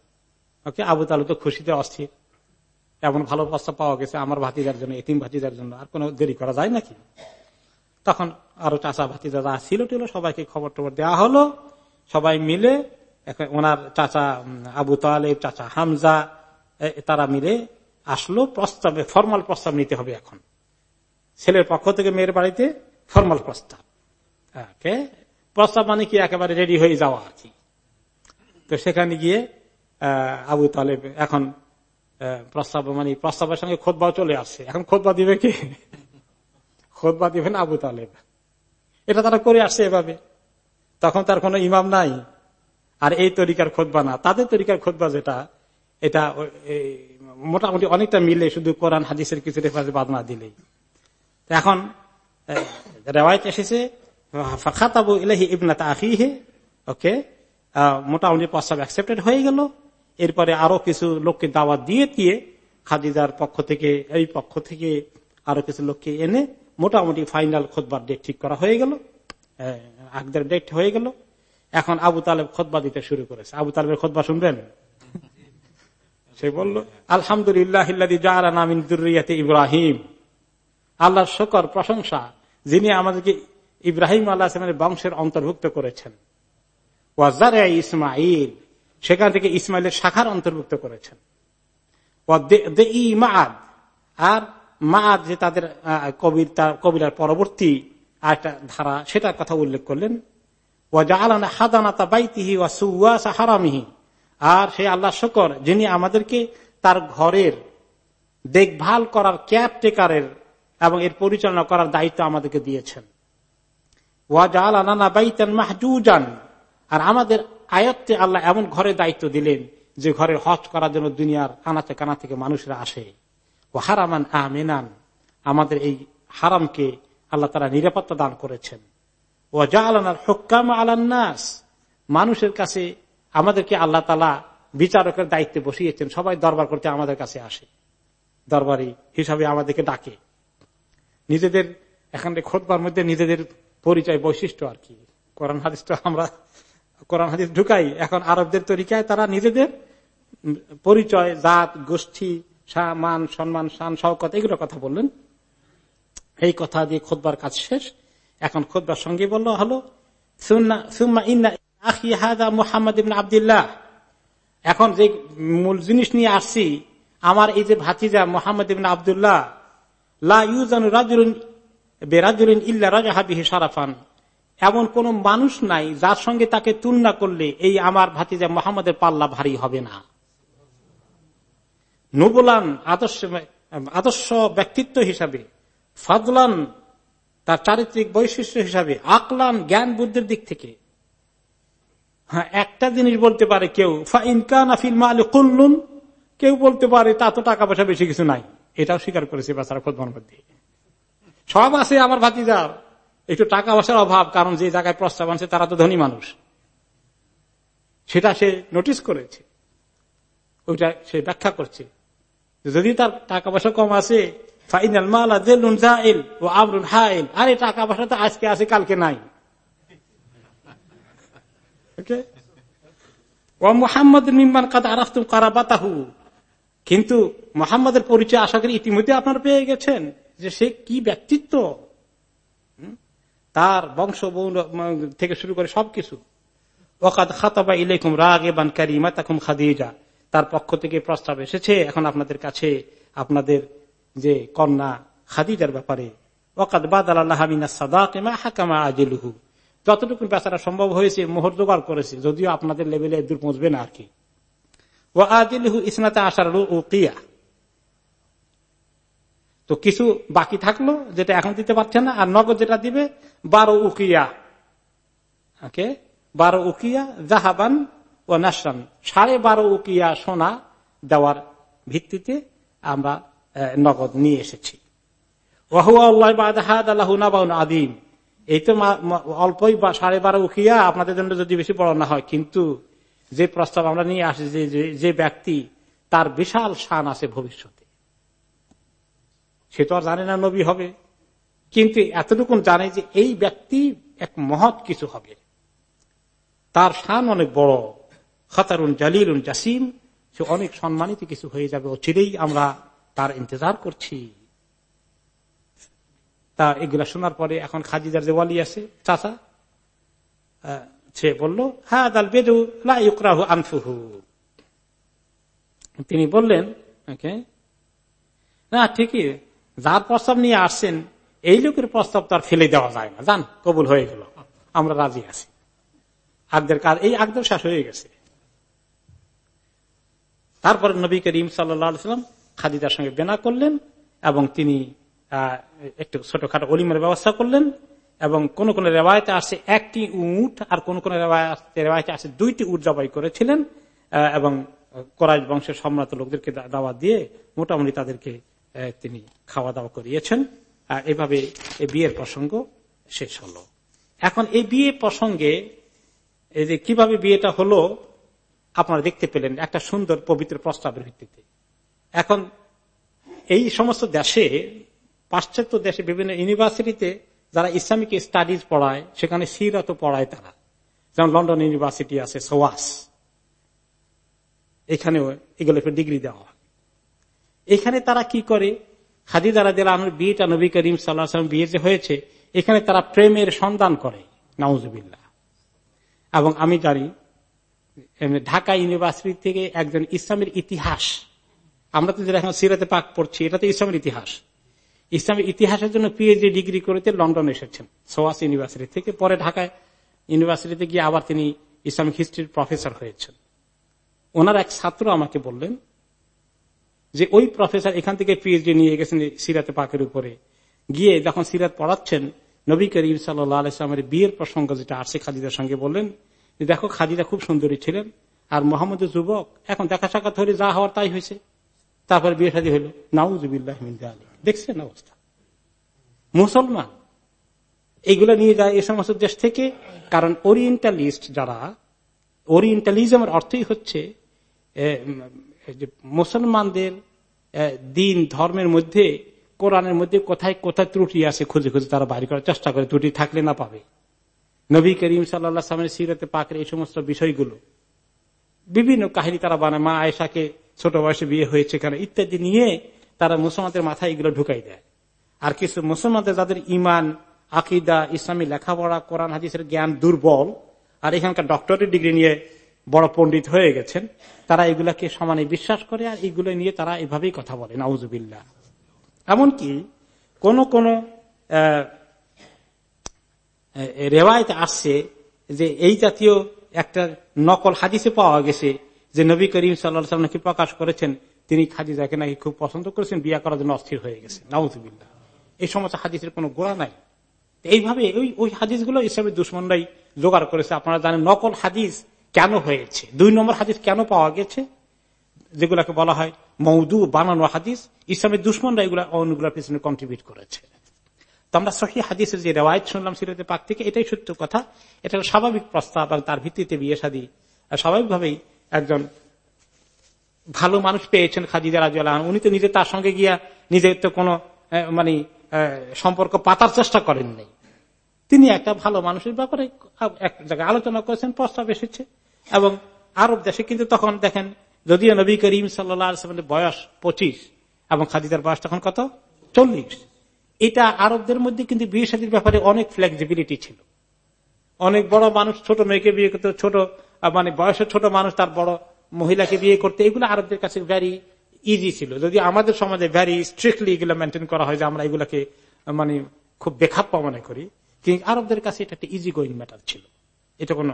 ওকে? আবু তালেব তো খুশিতে অস্থির। এমন ভালো প্রস্তাব পাওয়া গেছে আমার ভাতিজার জন্য, এতিম ভাতিজার জন্য, আর কোনো দেরি করা যায় নাকি? তখন আরও চাচা ভাতিজা যা ছিল টিল সবাইকে খবর টবর দেওয়া হলো। সবাই মিলে ওনার চাচা আবু তালেব, চাচা হামজা তারা মিলে আসলো, প্রস্তাবে, ফর্মাল প্রস্তাব নিতে হবে এখন। ছেলের পক্ষ থেকে মেয়ের বাড়িতে ফর্মাল প্রস্তাব। প্রস্তাব মানে কি? একেবারে রেডি হয়ে যাওয়া আর কি। তো সেখানে গিয়ে আবু তালেব এখন প্রস্তাব মানে প্রস্তাবের সঙ্গে খোদবাও চলে আসছে এখন খোদবা দিবে কি? খোদবা দিবেন আবু তালেব। এটা তারা করে আসছে এভাবে। তখন তার কোনো ইমাম নাই। আর এই তরিকার খোদবা না। তাদের তরিকার খোদবা যেটা, এটা মোটামুটি অনেকটা মিলে শুধু কোরআন, হাদিসের কিছু রেফারেন্স বাদ না দিলেই। এখন রেওয়ায়ত এসেছে খাতাবু ইলাহি ইবনাত আখিহে, ওকে মোটামুটি প্রস্তাব অ্যাকসেপ্টেড হয়ে গেল। এরপরে আরও কিছু লোককে দাওয়াত দিয়ে দিয়ে খাদিজার পক্ষ থেকে, এই পক্ষ থেকে আরও কিছু লোককে এনে মোটামুটি ফাইনাল খোদবার ডেট ঠিক করা হয়ে গেল। আগদের ডেট হয়ে গেল। এখন আবু তালেব খোদবা দিতে শুরু করেছে। আবু তালেবের খোদবা শুনবেন? সে বলল আলহামদুলিল্লাহ ইব্রাহিম। আল্লাহ শকর প্রশংসা যিনি আমাদেরকে ইব্রাহিম আল্লাহ বংশের অন্তর্ভুক্ত করেছেন। ওয়াজারে ইসমাইল সেখান থেকে ইসমাইলের শাখার অন্তর্ভুক্ত করেছেন। মাদ আর মাদ যে তাদের কবির তার কবিরার পরবর্তী একটা ধারা সেটার কথা উল্লেখ করলেন। আর সেই আল্লাহ শকর, যিনি আমাদেরকে তার ঘরের দেখভাল করার ক্যাব টেকারের এবং এর পরিচালনা করার দায়িত্ব আমাদেরকে দিয়েছেন। ওয়াজাল আনানা বাইতেন মাহজুজান আর আমাদের আয়ত্তে আল্লাহ এমন ঘরে দায়িত্ব দিলেন যে ঘরে হজ করার জন্য দুনিয়ার কানাতে কানা থেকে মানুষরা আসে। ও হারামান আমেনান আমাদের এই হারামকে আল্লাহ তারা নিরাপত্তা দান করেছেন। ও হকাম আলান্নাস মানুষের কাছে আমাদেরকে আল্লাহ তালা বিচারকের দায়িত্বে বসিয়েছেন। সবাই দরবার করতে আমাদের কাছে আসে। দরবারি হিসাবে আমাদেরকে ডাকে। নিজেদের এখানে খোদবার মধ্যে নিজেদের পরিচয় বৈশিষ্ট্য আর কি। কোরআন হাদিস তো আমরা, কোরআন হাদিস ঢুকাই। এখন আরবদের তরিকায় তারা নিজেদের পরিচয়, জাত, গোষ্ঠী মান, সম্মান, শান, শওকত এগুলো কথা বললেন। এই কথা দিয়ে খোদবার কাজ শেষ। এখন খোদবার সঙ্গে বলল হলো মোহাম্মদ আবদুল্লাহ। এখন যে মূল জিনিস নিয়ে আসছি, আমার এই যে ভাতিজা মোহাম্মদ ইবিন আবদুল্লাহ সারাফান এমন কোন মানুষ নাই যার সঙ্গে তাকে তুলনা করলে এই আমার ভাতিজা মোহাম্মদের পাল্লা ভারী হবে না। নুবলান আদর্শ আদর্শ ব্যক্তিত্ব হিসাবে ফাদলান তার চারিত্রিক বৈশিষ্ট্য হিসাবে আকলান জ্ঞান, বুদ্ধির দিক থেকে। হ্যাঁ একটা জিনিস বলতে পারে কেউ ইনকান মাল কুল্লুন কেউ বলতে পারে, তা তো টাকা পয়সা বেশি কিছু নাই। এটাও স্বীকার করেছে খোদমান মধ্যে। সব আছে আমার ভাতিজার, একটু টাকা পয়সার অভাব, কারণ যে জায়গায় প্রস্তাব আনছে তারা তো ধনী মানুষ। সেটা সে নোটিস করেছে। ওইটা সে ব্যাখ্যা করছে। যদি তার টাকা পয়সা কম আছে ফাইনাল মালা জেলুন জাইল ও আমরুন হাইল। আরে টাকা পয়সা তো আজকে আছে, কালকে নাই। ও মোহাম্মদ মিম্মান কাদা আরাফতুম কারাবাতাহু। কিন্তু মোহাম্মদের পরিচয় আশা করি ইতিমধ্যে আপনারা পেয়ে গেছেন যে সে কি ব্যক্তিত্ব। তার বংশ থেকে শুরু করে সবকিছু। ওকাদ খাতাবা ইলেকুম রাগ এবান কারিমা তাকুম খাদিজা। তার পক্ষ থেকে প্রস্তাব এসেছে। এখন আপনাদের কাছে, আপনাদের যে কন্যা খাদিজার ব্যাপারে ওকাদ বাদ আল্লাহ সাদাকিমা হাকামা আজিলুহু। যতটুকু বেচারা সম্ভব হয়েছে, মোহর জোগাড় করেছে, যদিও আপনাদের লেভেলে দূর পৌঁছবে না আর কি ও আজিলহু ইসনাতে আসার ও কিয়া তো কিছু বাকি থাকল যেটা এখন দিতে পারছে না, আর নগদ যেটা দিবে বারো উকিয়া ওকে? বারো উকিয়া জাহাবান ও নাসান সাড়ে বারো উকিয়া সোনা দেওয়ার ভিত্তিতে আমরা নগদ নিয়ে এসেছি। আদিম। এই তো অল্পই সাড়ে বারো উকিয়া আপনাদের জন্য যদি বেশি বড় না হয়, কিন্তু যে প্রস্তাব আমরা নিয়ে আসি, যে ব্যক্তি তার বিশাল শান আছে ভবিষ্যতে। সে তো আর জানে না নবী হবে। কিন্তু এতটুকু জানে যে এই ব্যক্তি এক মহৎ কিছু হবে। তার শান অনেক বড়। খাতারুন জালিলুন জাসিম। সে অনেক সম্মানিত কিছু হয়ে যাবে। অচিরেই আমরা তার ইন্তজার করছি। তা এগুলা শোনার পরে এখন খাদিজার যে ওয়ালি আছে, চাচা সে বলল হ্যাঁ দাল বেদু লাহু আনফুহু। তিনি বললেন না, ঠিকই। যার প্রস্তাব নিয়ে আসছেন, এই লোকের প্রস্তাব তো আর ফেলে দেওয়া যায় না। জান, কবুল হয়ে গেল। আমরা রাজি আছি। আগদের কাজ, এই আগদের শেষ হয়ে গেছে। তারপরে নবী করিম সাল্লাম খাদিদার সঙ্গে বেনা করলেন এবং তিনি একটু ছোটখাটো অলিমের ব্যবস্থা করলেন এবং কোন কোন রেওয়ায়তে আসে একটি উঠ আর কোন কোন রেওয়ায়তে আসে দুইটি উঠ জবাই করেছিলেন এবং কোরআশ বংশের সম্রাট লোকদেরকে দাওয়া দিয়ে মোটামুটি তাদেরকে তিনি খাওয়া দাওয়া করিয়েছেন। এভাবে এই বিয়ের প্রসঙ্গ শেষ হলো। এখন এই বিয়ে প্রসঙ্গে এই যে কীভাবে বিয়েটা হলো, আপনারা দেখতে পেলেন একটা সুন্দর পবিত্র প্রস্তাবের ভিত্তিতে। এখন এই সমস্ত দেশে, পাশ্চাত্য দেশে, বিভিন্ন ইউনিভার্সিটিতে যারা ইসলামিক স্টাডিজ পড়ায়, সেখানে সিরত পড়ায় তারা। যেমন লন্ডন ইউনিভার্সিটি আছে, সোয়াস। এখানেও এগুলো ডিগ্রি দেওয়া এখানে তারা কি করে? খাদি দিলা আমার বিয়েটা নবী করিম সাল্লাহ বিয়ে যে হয়েছে, এখানে তারা প্রেমের সন্ধান করে নাউজুবিল্লা এবং আমি জানি ঢাকা ইউনিভার্সিটি থেকে একজন ইসলামের ইতিহাস আমরা তো যেটা এখন সিরাতে পাক পড়ছি, এটা তো ইসলামের ইতিহাস। ইসলামের ইতিহাসের জন্য পিএইচডি ডিগ্রি করতে লন্ডন এসেছেন, সোয়াস ইউনিভার্সিটি থেকে। পরে ঢাকায় ইউনিভার্সিটিতে গিয়ে আবার তিনি ইসলামিক হিস্ট্রির প্রফেসর হয়েছেন। ওনার এক ছাত্র আমাকে বললেন যে, ওই প্রফেসর এখান থেকে পিএইচডি নিয়ে গেছেন সিরাতে পাকের উপরে। গিয়ে যখন সিরাত পড়াচ্ছেন, নবী করিম সাল্লামের বিয়ের প্রসঙ্গ যেটা আসছে খাদিদার সঙ্গে বললেন, দেখো খাদিদা খুব সুন্দরী ছিলেন, আর মোহাম্মদ যুবক, এখন দেখা সাক্ষাৎ হলে যা হওয়ার তাই হয়েছে। তারপরে বিয়ে শাদী হইল। নাউজুবিল্লাহ দেখছেন অবস্থা? মুসলমান এইগুলো নিয়ে যায় এ সমস্ত দেশ থেকে, কারণ ওরিয়েন্টালিস্ট যারা, ওরিয়েন্টালিজমের অর্থই হচ্ছে মুসলমানদের দিন, ধর্মের মধ্যে, কোরআনের মধ্যে কোথায় কোথায় ত্রুটি আছে খুঁজে খুঁজে তারা বাড়ি করার চেষ্টা করে, ত্রুটি থাকলে না পাবে। নবী করিম সাল্লা সামনে সিরতে পাকের এই সমস্ত বিষয়গুলো, বিভিন্ন কাহিনী তারা বানায়। মা আয়সাকে ছোট বয়সে বিয়ে হয়েছে কেন, ইত্যাদি নিয়ে তারা মুসলমানদের মাথায় এগুলো ঢুকাই দেয়। আর কিছু মুসলমানদের যাদের ইমান, আকিদা, ইসলামী লেখাপড়া, কোরআন, হাদিসের জ্ঞান দুর্বল, আর এখানকার ডক্টরের ডিগ্রি নিয়ে বড় পণ্ডিত হয়ে গেছেন, তারা এগুলাকে সমানে বিশ্বাস করে, আর এগুলো নিয়ে তারা এভাবেই কথা বলে নাউজুবিল্লা এমনকি কোন কোন রেওয়ায়ত আসছে যে এই জাতীয় একটা নকল হাদিসে পাওয়া গেছে যে নবী করিম সাল্লাহ নাকি প্রকাশ করেছেন, তিনি খাদিজাকে নাকি খুব পছন্দ করেছেন, বিয়া করার জন্য অস্থির হয়ে গেছে। নাউজুবিল্লা এই সমস্ত হাদিসের কোন গোড়া নাই। এইভাবে ওই ওই হাদিসগুলো ইসলামের দুশ্মনরাই জোগাড় করেছে। আপনারা জানেন নকল হাদিস কেন হয়েছে? দুই নম্বর হাদিস কেন পাওয়া গেছে? যেগুলাকে বলা হয় মৌদু, বানানো হাদিস। ইসলামের দুশ্মনরা এগুলা, অন্যগুলোর পিছনে কন্ট্রিবিউট করেছে। তো আমরা সহি হাদিসের যে রেওয়ায়ত শুনলাম সিরাতে পাক থেকে, এটাই সত্য কথা। এটা স্বাভাবিক প্রস্তাব এবং তার ভিত্তিতে বিয়ে সাদী স্বাভাবিকভাবেই একজন ভালো মানুষ পেয়েছেন খাদিজা রাজু উনি তো নিজে তার সঙ্গে গিয়া নিজের তো কোনো মানে সম্পর্ক পাতার চেষ্টা করেন নাই তিনি একটা ভালো মানুষের ব্যাপারে এক জায়গায় আলোচনা করেছেন, প্রস্তাব এসেছে। এবং আরব দেশে কিন্তু তখন দেখেন, যদিও নবী করিম সাল্লামের বয়স পঁচিশ এবং খাদিজার বয়স তখন কত? চল্লিশ। এটা আরবদের মধ্যে কিন্তু বিয়ে সাদীর ব্যাপারে অনেক ফ্লেক্সিবিলিটি ছিল। অনেক বড় মানুষ, ছোট মেয়েকে বিয়ে করতে, ছোট মানে বয়সের ছোট মানুষ, তার বড় মহিলাকে বিয়ে করতে, এগুলো আরবদের কাছে ভ্যারি ইজি ছিল। যদি আমাদের সমাজে ভ্যারি স্ট্রিক্টলি এগুলো মেনটেন করা হয় যে আমরা এগুলাকে মানে খুব বেখাপ্পা মনে করি। কিন্তু আরবদের কাছে এটা একটা ইজি গোয়িং ম্যাটার ছিল। এটা কোনো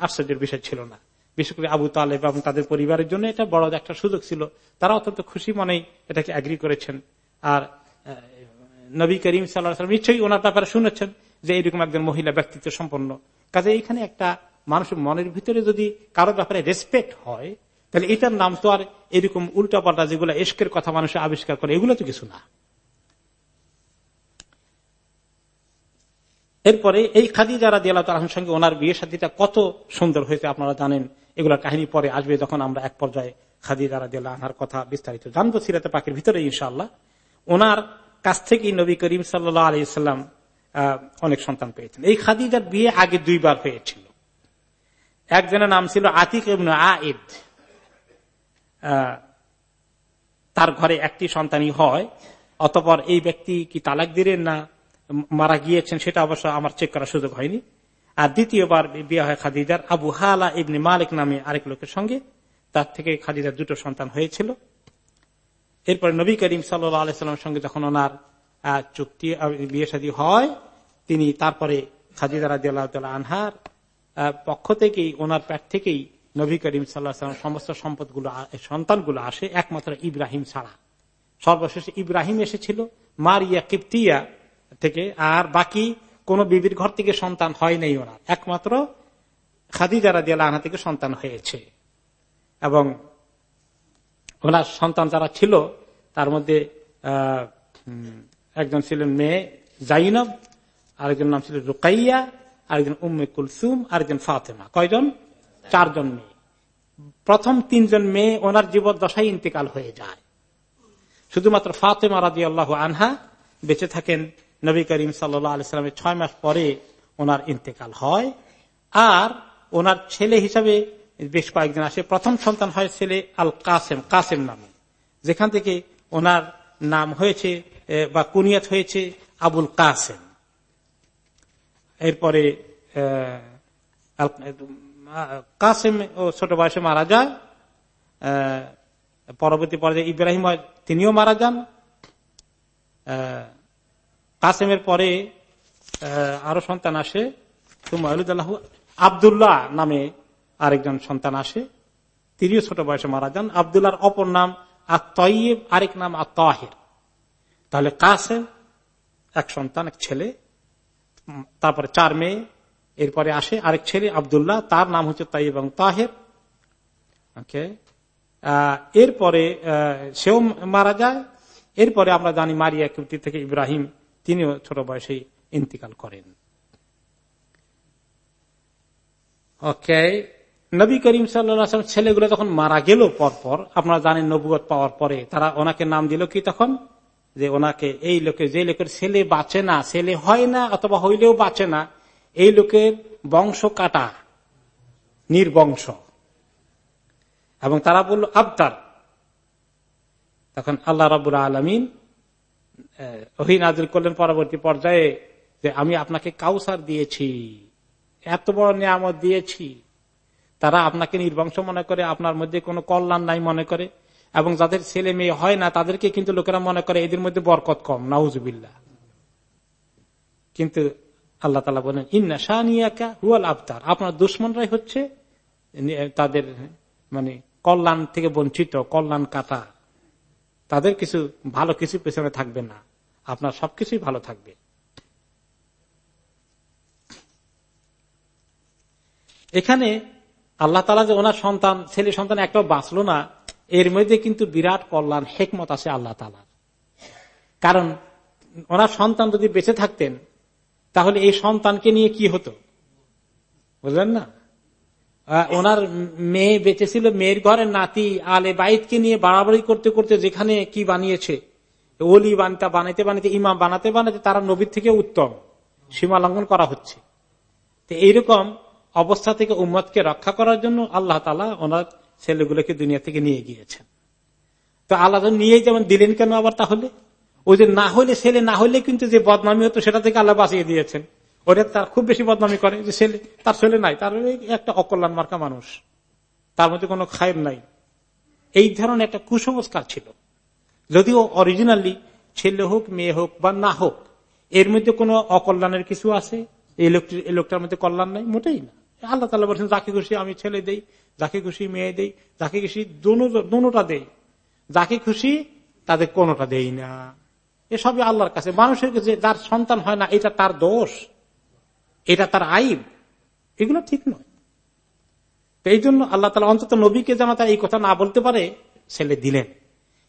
আশ্চর্যের বিষয় ছিল না। বিশেষ করে আবু তালেব এবং তাদের পরিবারের জন্য এটা বড় একটা সুযোগ ছিল। তারা অত্যন্ত খুশি মনেই এটাকে অ্যাগ্রি করেছেন। আর নবী করিম সাল্লাহ নিশ্চয়ই ওনার ব্যাপারে শুনেছেন যে এইরকম একজন মহিলা ব্যক্তিত্ব সম্পন্ন। কাজে এখানে একটা মানুষের মনের ভিতরে যদি কারও ব্যাপারে রেসপেক্ট হয়, তাহলে এটার নাম তো আর এরকম উল্টা পাল্টা যেগুলো এসকের কথা মানুষ আবিষ্কার করে, এগুলো তো কিছু না। এরপরে এই খাদি যারা দিয়াল তালাহর সঙ্গে ওনার বিয়ে সাদীটা কত সুন্দর হয়েছে, আপনারা জানেন। এগুলোর কাহিনী পরে আসবে যখন আমরা এক পর্যায়ে খাদি যারা দিয়াল আনার কথা বিস্তারিত জানব সিরাতে পাখির ভিতরে ইনশাল্লাহ ওনার কাছ থেকেই নবী করিম সাল্লাহ আলাইসাল্লাম অনেক সন্তান পেয়েছেন। এই খাদিজার বিয়ে আগে দুইবার হয়েছিল। একজনের নাম ছিল আতিক আয়েদ তার ঘরে একটি সন্তানই হয়, অতপর এই ব্যক্তি কি তালাক দিলেন না মারা গিয়েছেন সেটা অবশ্য আমার চেক করার সুযোগ হয়নি। আর দ্বিতীয়বার বিয়ে হয় খাদিজার, আবু হালা ইবনি মালিক নামে আরেক লোকের সঙ্গে, তার থেকে খাদিজার দুটো সন্তান হয়েছিল। এরপরে নবী করিম সাল্লামের সঙ্গে যখন ওনার চুক্তি বিয়ে শাদী হয়, তিনি তারপরে খাদিজা আনহার পক্ষ থেকেই, ওনার প্যাট থেকেই নবী করিম সাল্লাহ সমস্ত সম্পদগুলো সন্তানগুলো আসে একমাত্র ইব্রাহিম ছাড়া। সর্বশেষে ইব্রাহিম এসেছিল, মারিয়া কিপ্তিয়া থেকে, আর বাকি কোন বিবির ঘর থেকে সন্তান হয় নাই ওনার। একমাত্র খাদিজা রাজি আল্লাহ থেকে সন্তান হয়েছে। এবং ওনার সন্তান যারা ছিল, তার মধ্যে একজন ছিলেন মেয়ে জাইনব, আরেকজন নাম ছিল রুকাইয়া আরেকজন উম্মে কুলসুম, আরেকজন ফাতেমা। কয়জন? চারজন মেয়ে। প্রথম তিনজন মেয়ে, ওনার জীবন দশাই ইন্তেকাল হয়ে যায়। শুধুমাত্র ফাতেমা রাজি আল্লাহ আনহা বেঁচে থাকেন। নবী করিম সাল্লামের ছয় মাস পরে ওনার ইন্তেকাল হয়। আর ওনার ছেলে হিসাবে বেশ কয়েকদিন আসে। প্রথম সন্তান হয় ছেলে আল কাসেম কাসেম নামে। যেখান থেকে ওনার নাম হয়েছে বা কুনিয়াত হয়েছে আবুল কাসেম। এরপরে কাসেম ও ছোট বয়সে মারা যায়। পরবর্তী পর্যায়ে ইব্রাহিম তিনিও মারা যান। কাসেমের পরে আরও সন্তান আসে। আবদুল্লাহ নামে আরেকজন সন্তান আসে। তিনিও ছোট বয়সে মারা যান। আবদুল্লাহর অপর নাম আত্ময়েব আরেক নাম আত্মাহের তাহলে কাসেম এক সন্তান, এক ছেলে। তারপরে চার মেয়ে, এরপরে আসে আরেক ছেলে, আবদুল্লাহ, তার নাম হচ্ছে তাই এবং তাহের। ওকে? এরপরে সেও মারা যায়। এরপরে আমরা জানি মারিয়া কীর্তি থেকে ইব্রাহিম, তিনিও ছোট বয়সে ইন্তিকাল করেন। ওকে? নবী করিম সাল্লাম ছেলেগুলো যখন মারা গেল পরপর, আপনারা জানেন নবুগত পাওয়ার পরে, তারা ওনাকে নাম দিল কি তখন? যে ওনাকে, এই লোকের যে লোকের ছেলে বাঁচে না, ছেলে হয় না অথবা হইলেও বাঁচে না, এই লোকের বংশ কাটা, নির্বংশ। এবং তারা বলল আবতার তখন আল্লাহ রাবুল আলমিন ওহি নাজির করলেন পরবর্তী পর্যায়ে যে, আমি আপনাকে কাউসার দিয়েছি, এত বড় নিয়ামত দিয়েছি। তারা আপনাকে নির্বংশ মনে করে, আপনার মধ্যে কোনো কল্যাণ নাই মনে করে। এবং যাদের ছেলে মেয়ে হয় না, তাদেরকে কিন্তু লোকেরা মনে করে এদের মধ্যে বরকত কম নাউজুবিল্লা কিন্তু আল্লাহ তালা বলেন, ইন্না শাহিয়াকা হুয়াল আবতার। আপনার দুশ্মনরাই হচ্ছে তাদের মানে কল্যাণ থেকে বঞ্চিত, কল্যাণ কাটা তাদের কিছু ভালো কিছু পেছনে থাকবে না। আপনার সবকিছুই ভালো থাকবে। এখানে আল্লাহ তালা যে ওনার সন্তান, ছেলে সন্তান একটাও বাঁচলো না এর মধ্যে কিন্তু বিরাট কল্যাণ, হেকমত আছে আল্লাহ তালার কারণ ওনার সন্তান যদি বেঁচে থাকতেন, তাহলে এই সন্তানকে নিয়ে কি হতো? বুঝলেন না? ওনার মেয়ে বেঁচে ছিল, মেয়ের ঘরের নাতি, আলে বাইতকে নিয়ে বাড়াবাড়ি করতে করতে যেখানে কি বানিয়েছে? ওলি বানতা, বানাইতে বানাইতে, ইমাম বানাতে বানাতে তারা নবীর থেকে উত্তম। সীমা লঙ্ঘন করা হচ্ছে। তো এইরকম অবস্থা থেকে উম্মতকে রক্ষা করার জন্য আল্লাহ তালা ওনার ছেলেগুলোকে দুনিয়া থেকে নিয়ে গিয়েছেন। তো আল্লাহ নিয়ে যেমন দিলেন কেন আবার তাহলে? ওই যে না হলে ছেলে, না হলে কিন্তু যে বদনামি হতো সেটা থেকে আল্লাহ বাঁচিয়ে দিয়েছেন। ওটা তার খুব বেশি বদনামি করে যে ছেলে, তার ছেলে নাই, তার একটা অকল্যাণ মার্কা মানুষ। তার মধ্যে কোনো খায়ের নাই। এই ধরনের একটা কুসংস্কার ছিল। যদিও অরিজিনালি ছেলে হোক, মেয়ে হোক বা না হোক, এর মধ্যে কোনো অকল্যাণের কিছু আছে? এই লোকটির মধ্যে কল্যাণ নাই, মোটেই না। আল্লাহ তালা বলছেন, যাকে খুশি আমি ছেলে দেই, যাকে খুশি মেয়ে দেই, যাকে খুশি দোনোটা দেই। যাকে খুশি তাদের কোনোটা দেই না। এসবই আল্লাহর কাছে। মানুষের কাছে যার সন্তান হয় না, এটা তার দোষ। এটা তার আইব। এগুলো ঠিক নয়। এই জন্য আল্লাহ তালা অন্তত নবীকে যেন তার এই কথা না বলতে পারে, ছেলে দিলেন।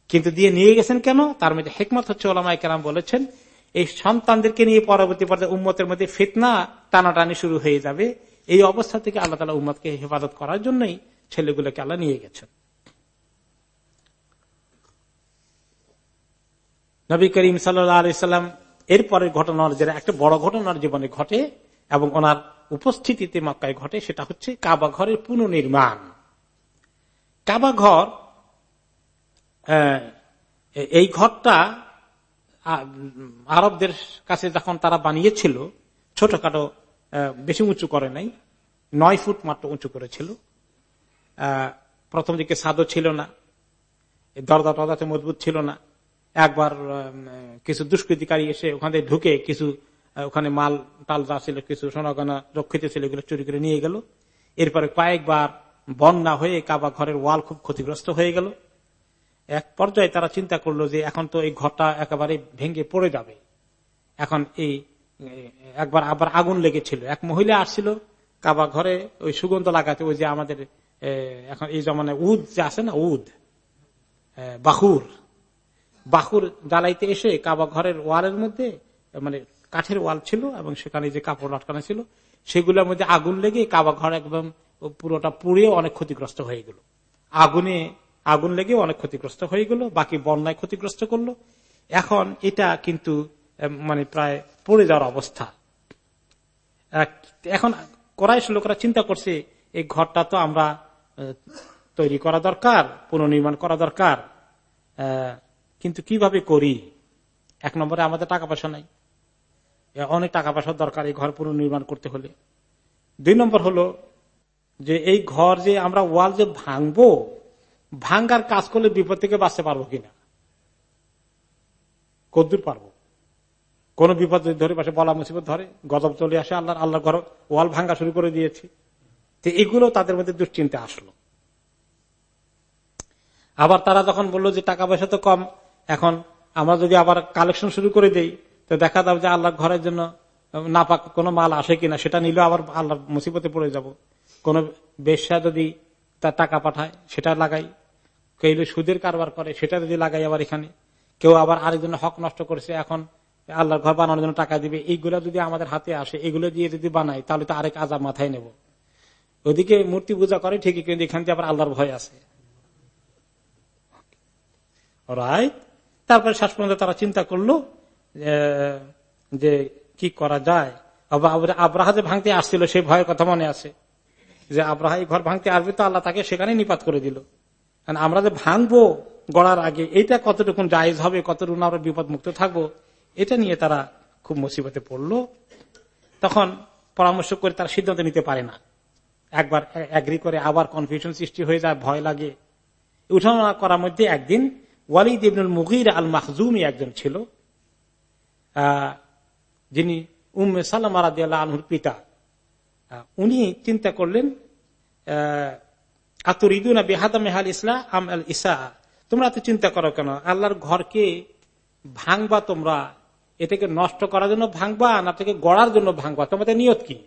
কিন্তু দিয়ে নিয়ে গেছেন কেন? তার মধ্যে হেকমত হচ্ছে ওলামাই কেরাম বলেছেন, এই সন্তানদেরকে নিয়ে পরবর্তী পর্যায়ে উম্মতের মধ্যে ফিতনা টানাটানি শুরু হয়ে যাবে। এই অবস্থা থেকে আল্লাহ তালা উম্মতকে হেফাজত করার জন্যই ছেলেগুলোকে আল্লাহ নিয়ে গেছেন। নবী করিম সাল্লাম এরপরের ঘটনার যেটা একটা বড় ঘটনার জীবনে ঘটে এবং ওনার উপস্থিতিতে মক্কায় ঘটে সেটা হচ্ছে কাবা ঘরের পুনর্নির্মাণ। কাবা ঘর এই ঘরটা আরবদের কাছে যখন তারা বানিয়েছিল, ছোটখাটো বেশি উঁচু করে নাই। নয় ফুট মাত্র উঁচু করেছিল। প্রথম দিকে সাদও ছিল না। দরজা টরজাতে মজবুত ছিল না। একবার কিছু দুষ্কৃতিকারী এসে ওখানে ঢুকে কিছু ওখানে মাল টাল যা ছিল, কিছু সোনাগনা রক্ষিত ছিল, এগুলো চুরি করে নিয়ে গেল। এরপরে কয়েকবার বন্যা হয়ে কাবা ঘরের ওয়াল খুব ক্ষতিগ্রস্ত হয়ে গেল। এক পর্যায়ে তারা চিন্তা করল যে এখন তো এই ঘরটা একেবারে ভেঙে পড়ে যাবে। এখন এই একবার আবার আগুন লেগেছিল। এক মহিলা আসছিল কাবা ঘরে, ওই সুগন্ধ লাগাতে, ওই যে আমাদের এখন এই জমানায় উদ যে আছে না, উদ বাহুর বাহুর জ্বালাইতে এসে কাবা ঘরের ওয়ালের মধ্যে মানে কাঠের ওয়াল ছিল এবং সেখানে যে কাপড় আটকানো ছিল, সেগুলোর মধ্যে আগুন লেগে কাবা ঘর একদম পুরোটা পুড়ে অনেক ক্ষতিগ্রস্ত হয়ে গেল। আগুনে, আগুন লেগে অনেক ক্ষতিগ্রস্ত হয়ে গেল, বাকি বন্যায় ক্ষতিগ্রস্ত করল। এখন এটা কিন্তু মানে প্রায় পড়ে যাওয়ার অবস্থা। এখন করাইশ লোকরা চিন্তা করছে, এই ঘরটা তো আমরা তৈরি করা দরকার, পুনর্নির্মাণ করা দরকার কিন্তু কীভাবে করি? এক নম্বরে আমাদের টাকা পয়সা নাই। অনেক টাকা পয়সার দরকার এই ঘর পুনর্নির্মাণ করতে হলে। দুই নম্বর হলো যে এই ঘর যে আমরা ওয়াল যে ভাঙবো, ভাঙ্গার কাজ করলে বিপদ থেকে বাঁচতে পারব কিনা? কদ্দূর পারব। কোন বিপদ ধরে, পাশে বলা মুসিবত ধরে, গজব চলে আসে, আল্লাহ আল্লাহ ঘর ওয়াল ভাঙ্গা শুরু করে দিয়েছে। তো এগুলো তাদের মধ্যে দুশ্চিন্তা আসলো। আবার তারা যখন বলল যে টাকা পয়সা তো কম, এখন আমরা যদি আবার কালেকশন শুরু করে দেই, তো দেখা যাবে যে আল্লাহর ঘরের জন্য নাপাক কোনো মাল আসে কিনা, সেটা নিলেও আবার আল্লাহ মুসিবতে পড়ে যাব। কোন বেশ্যা যদি তার টাকা পাঠায়, সেটা লাগাই। কেউ সুদের কারবার করে, সেটা যদি লাগাই আবার এখানে। কেউ আবার আরেকজনের হক নষ্ট করেছে, এখন আল্লাহর ঘর বানানোর জন্য টাকা দিবে, এইগুলো যদি আমাদের হাতে আসে, এগুলো দিয়ে যদি বানাই তাহলে তো আরেক আজাব মাথায় নেব। ওদিকে মূর্তি পূজা করে ঠিকই, কিন্তু এখান থেকে আবার আল্লাহর ভয় আছে। তারপরে শেষ পর্যন্ত তারা চিন্তা করল যে- কি করা যায়? আবার আব্রাহা যে ভাঙতে আসছিল, সেই ভয়ের কথা মনে আছে। যে আব্রাহা এই ঘর ভাঙতে আসবে তো আল্লাহ তাকে সেখানে নিপাত করে দিল। আমরা যে ভাঙবো গড়ার আগে, এইটা কতটুকু জায়েজ হবে কতটুকু আমরা বিপদ মুক্ত থাকব এটা নিয়ে তারা খুব মুসিবতে পড়ল। তখন পরামর্শ করে তারা সিদ্ধান্ত নিতে পারে না। একবার অ্যাগ্রি করে আবার কনফিউশন সৃষ্টি হয়ে যায়, ভয় লাগে। উঠানো করার মধ্যে একদিন ওয়ালিদ ইবনুল মুগির আল মাহজুমি একজন ছিল। যিনি উম্মে সাল্লামা রাদিয়াল্লাহু আনহুর পিতা। উনি চিন্তা করলেন আতুরিদুনা বেহাদা মেহাল ইসলা আম আল ইসা। তোমরা তো চিন্তা করো কেন? আল্লাহর ঘরকে ভাঙবা তোমরা এটাকে নষ্ট করার জন্য ভাঙবা, না থেকে গড়ার জন্য ভাঙবা। তোমাদের নিয়ত কি?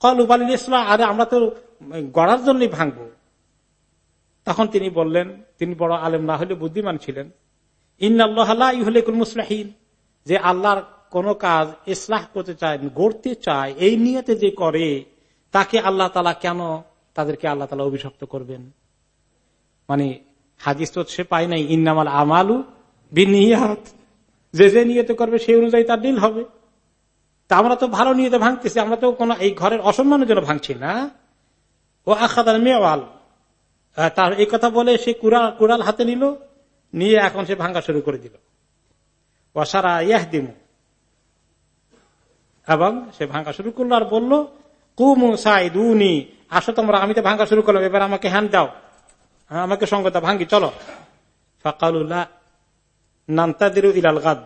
কল উবাল ইসলাম আরে আমরা তো গড়ার জন্যই ভাঙবো। তখন তিনি বললেন, তিনি বড় আলেম না হলে বুদ্ধিমান ছিলেন। ইন্নআল্লাহুল মুসলাহীন, যে আল্লাহর কোন কাজ ইসলাহ করতে চায়, গড়তে চায়, এই নিয়তে যে করে, তাকে আল্লাহ তালা কেন তাদেরকে আল্লাহ তালা অভিশপ্ত করবেন? মানে হাদিস তো সে পায় নাই, ইন্নামাল আমালু বিনিয়াত। যে যে নিয়তে করবে সেই অনুযায়ী তার ডিল হবে। তা আমরা তো ভালো নিয়তে ভাঙতেছি আমরা তো কোন এই ঘরের অসম্মানের জন্য ভাঙছি না। ও আখাদার মেওয়াল তার এই কথা বলে সে কুড়াল কুড়াল হাতে নিল নিয়ে এখন সে ভাঙ্গা শুরু করে দিল। ওয়াসারা ইয়াহদিমু। এবং সে ভাঙ্গা শুরু করল আর বলল কুমু সাইদুনি আসো তোমরা আমি তো ভাঙ্গা শুরু করলাম এবার আমাকে হ্যান্ড দাও। হ্যাঁ, আমাকে সঙ্গে দাও ভাঙ্গি চলো ফাকালুল্লাহ নান্তাদিরু ইলাল গাদ।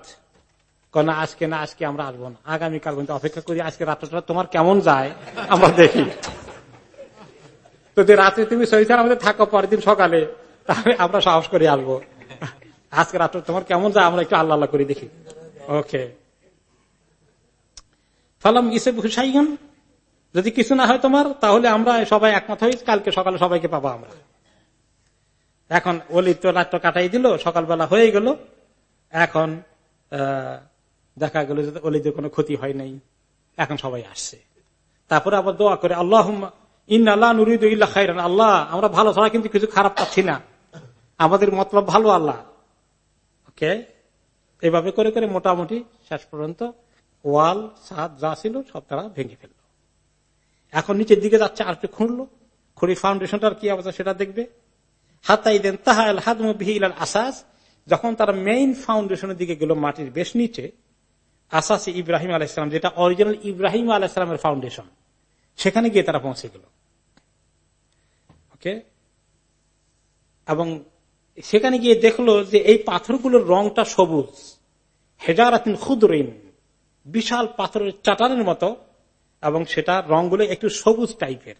না আজকে না আজকে আমরা আসব না। আগামীকাল পর্যন্ত অপেক্ষা করি, আজকে রাত্রটা তোমার কেমন যায়, আমরা দেখি। তো যে রাত্রে তুমি সহিসার আমাদের থাকো পরের দিন সকালে, তাহলে আমরা সাহস করে আসব। আজকে রাত্রে তোমার কেমন যায়, আমরা একটু আল্লাহ করে দেখি। ওকে। ফালাম ইসেব হুসাইন। যদি কিছু না হয় তোমার, তাহলে আমরা সবাই একমত হই, কালকে সকালে সবাইকে পাবো আমরা। এখন অলি তো রাত্র কাটাই দিল, সকালবেলা হয়ে গেল। এখন দেখা গেল যে অলিদের কোনো ক্ষতি হয় নাই। এখন সবাই আসছে। তারপরে আবার দোয়া করে আল্লাহ ইন আল্লাহ নুরিদ খাইরান আল্লাহ, আমরা ভালো ছাড়া কিন্তু কিছু খারাপ পাচ্ছি না। আমাদের মতলব ভালো আল্লাহ। ওকে? এভাবে করে করে মোটামুটি শেষ পর্যন্ত ওয়াল, সাদ, যা ছিল সব তারা ভেঙে ফেলল। এখন নিচের দিকে যাচ্ছে আর একটু খুঁড়লো খুঁড়ি ফাউন্ডেশনটার কি অবস্থা সেটা দেখবে? হাতাই দেন বিহিল আসাস। যখন তারা মেইন ফাউন্ডেশনের দিকে গেল মাটির বেশ নিচে, আসাসি ইব্রাহিম আলাইসালাম যেটা অরিজিনাল ইব্রাহিম আলাইসালামের ফাউন্ডেশন সেখানে গিয়ে তারা পৌঁছে গেল। ওকে এবং সেখানে গিয়ে দেখল যে এই পাথরগুলোর রংটা সবুজ। হেজারাতিন ক্ষুদ্রিন বিশাল পাথরের চাটানের মতো, এবং সেটা রংগুলো একটু সবুজ টাইপের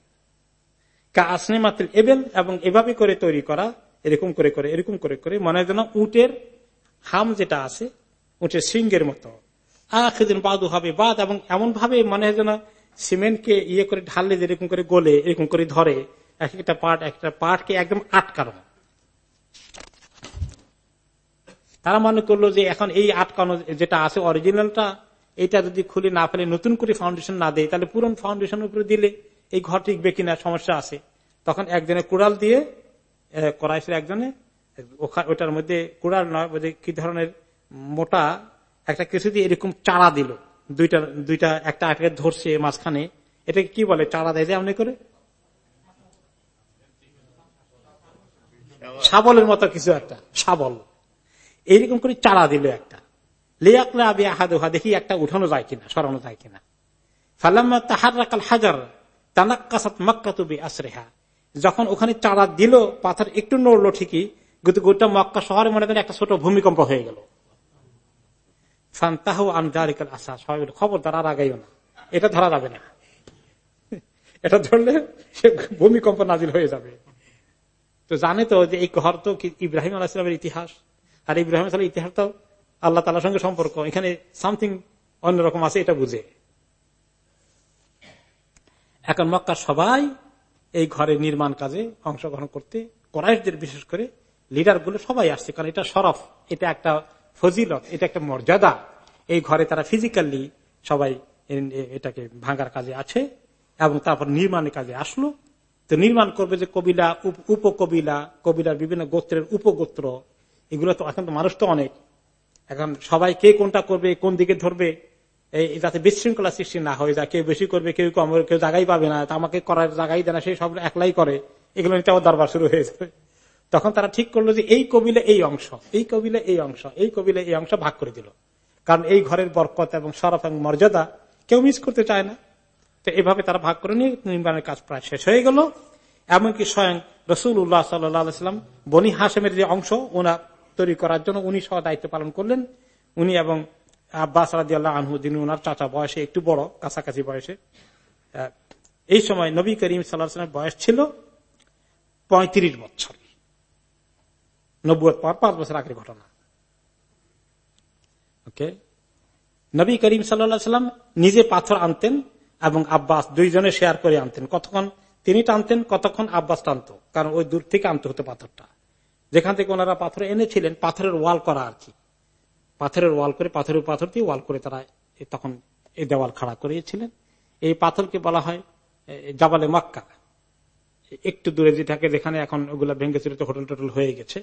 কা আসনে মাত্র এবেল, এবং এভাবে করে তৈরি করা এরকম করে করে, এরকম করে করে, মনে হয় যেন উটের হাম যেটা আছে, উটের সিংহের মতো। আখিদিন বাদু হবে বাদ, এবং এমন ভাবে মনে হয় যেন সিমেন্টকে ইয়ে করে ঢাললে যেরকম করে গোলে, এরকম করে ধরে, এক একটা পার্ট একটা পার্টকে একদম আটকানো। তারা মনে করল যে এখন এই আটকানো যেটা আছে অরিজিনালটা এটা যদি খুলে না ফেলে, নতুন করে ফাউন্ডেশন না দেয়, তাহলে পুরন ফাউন্ডেশনের উপরে দিলে এই ঘর টিকবে কিনা, সমস্যা আছে। তখন একজনে কুড়াল দিয়ে করাইছিল একজনে ওটার মধ্যে কুড়াল নয় কি ধরনের মোটা একটা কিছু দিয়ে এরকম চারা দিল। দুইটা দুইটা, একটা আটকে ধরছে মাঝখানে। এটা কি বলে? চারা দেয় যে করে? শাবলের মতো কিছু একটা, শাবল। এইরকম করে চারা দিল একটা। লেয়াকলে আবি আহাদুহা, দেখি একটা উঠানো যায় কিনা, সরানো যায় কিনা। ফাল্লাম্মা তাহার রাকাল হাজার, তানাক্কাসাত মক্কা তুবি আশ্রেহা যখন ওখানে চারা দিল, পাথর একটু নড়লো ঠিকই, কিন্তু গোটা মক্কা শহরে মনে করেন একটা ছোট ভূমিকম্প হয়ে গেল। ফান্তাহ আনজারিকাল আসা সবাই খবর তারা আর আগাইও না। এটা ধরা যাবে না। এটা ধরলে সে ভূমিকম্প নাজিল হয়ে যাবে। তো জানে তো যে এই ঘর তো ইব্রাহিম আলাহিসামের ইতিহাস? আর ইব্রাহিম আলাহ ইতিহাস তো আল্লাহ তালার সঙ্গে সম্পর্ক। এখানে সামথিং অন্যরকম আছে, এটা বুঝে। এখন মক্কা সবাই এই ঘরের নির্মাণ কাজে অংশগ্রহণ করতে করাইশদের, বিশেষ করে লিডারগুলো সবাই আসছে, কারণ এটা সরফ এটা একটা ফজিলত, এটা একটা মর্যাদা। এই ঘরে তারা ফিজিক্যালি সবাই এটাকে ভাঙার কাজে আছে এবং তারপর নির্মাণের কাজে আসলো। তো নির্মাণ করবে যে কবিলা উপকবিলা, কবিলার বিভিন্ন গোত্রের উপগোত্র, এগুলো তো এখন তো মানুষ তো অনেক। এখন সবাই কে কোনটা করবে, কোন দিকে ধরবে? যাতে বিশৃঙ্খলা সৃষ্টি না হয়ে যায় কেউ বেশি করবে, কেউ কম কেউ জায়গায় পাবে না আমাকে করার জায়গায় দেয় না সেই সব একলাই করে, এগুলো নিতে আবার দরবার শুরু হয়ে যাবে। তখন তারা ঠিক করল যে এই কবিলে এই অংশ, এই কবিলে এই অংশ, এই কবিলে এই অংশ ভাগ করে দিল। কারণ এই ঘরের বরকত এবং সরফ এবং মর্যাদা কেউ মিস করতে চায় না। তো এভাবে তারা ভাগ করে নিয়ে নির্মাণের কাজ প্রায় শেষ হয়ে গেল। এমনকি স্বয়ং রসুল উল্লাহ সাল্লাম বনি হাসেমের যে অংশ ওনা তৈরি করার জন্য উনি সহ দায়িত্ব পালন করলেন। উনি এবং আব্বাস রাজি আল্লাহ আনহু, যিনি ওনার চাচা বয়সে, একটু বড়, কাছাকাছি বয়সে এই সময় নবী করিম সাল্লাহামের বয়স ছিল পঁয়ত্রিশ বছর। নব্বই পাঁচ বছর আগের ঘটনা। ওকে নবী করিম সাল্লাম নিজে পাথর আনতেন এবং আব্বাস দুইজনে শেয়ার করে আনতেন। কতক্ষণ তিনি টানতেন, কতক্ষণ আব্বাস টানত, কারণ ওই দূর থেকে আনতে হতো পাথরটা। যেখান থেকে ওনারা পাথর এনেছিলেন, পাথরের ওয়াল করা আর কি। পাথরের ওয়াল করে, পাথরের পাথর দিয়ে ওয়াল করে তারা তখন এই দেওয়াল খাড়া করিয়েছিলেন। এই পাথরকে বলা হয় জাবালে মক্কা। একটু দূরে যে থাকে যেখানে এখন ওগুলা ভেঙে তো হোটেল টোটেল হয়ে গেছে,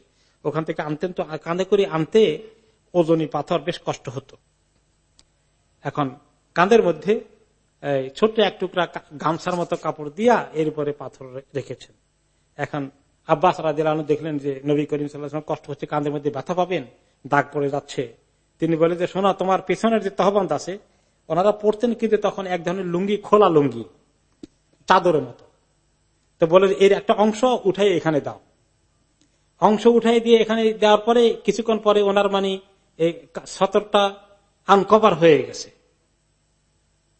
ওখান থেকে আনতেন তো, কাঁধে করে আনতে ওজনী পাথর বেশ কষ্ট হতো। এখন কাঁধের মধ্যে ছোট্ট এক টুকরা গামছার মতো কাপড় দিয়া এর উপরে পাথর রেখেছেন। এখন আব্বাস রাজিলানু দেখলেন যে নবী করিম সাল্লাহ কষ্ট হচ্ছে, কাঁধের মধ্যে ব্যথা পাবেন, দাগ পড়ে যাচ্ছে তিনি বলে যে, শোনা, তোমার পেছনের যে তহবন্দ আছে, ওনারা পড়তেন কিন্তু তখন এক ধরনের লুঙ্গি, খোলা লুঙ্গি, চাদরের মতো। তো বলে এর একটা অংশ উঠাই এখানে দাও। অংশ উঠাই দিয়ে এখানে দেওয়ার পরে, কিছুক্ষণ পরে ওনার মানে সতরটা আনকভার হয়ে গেছে।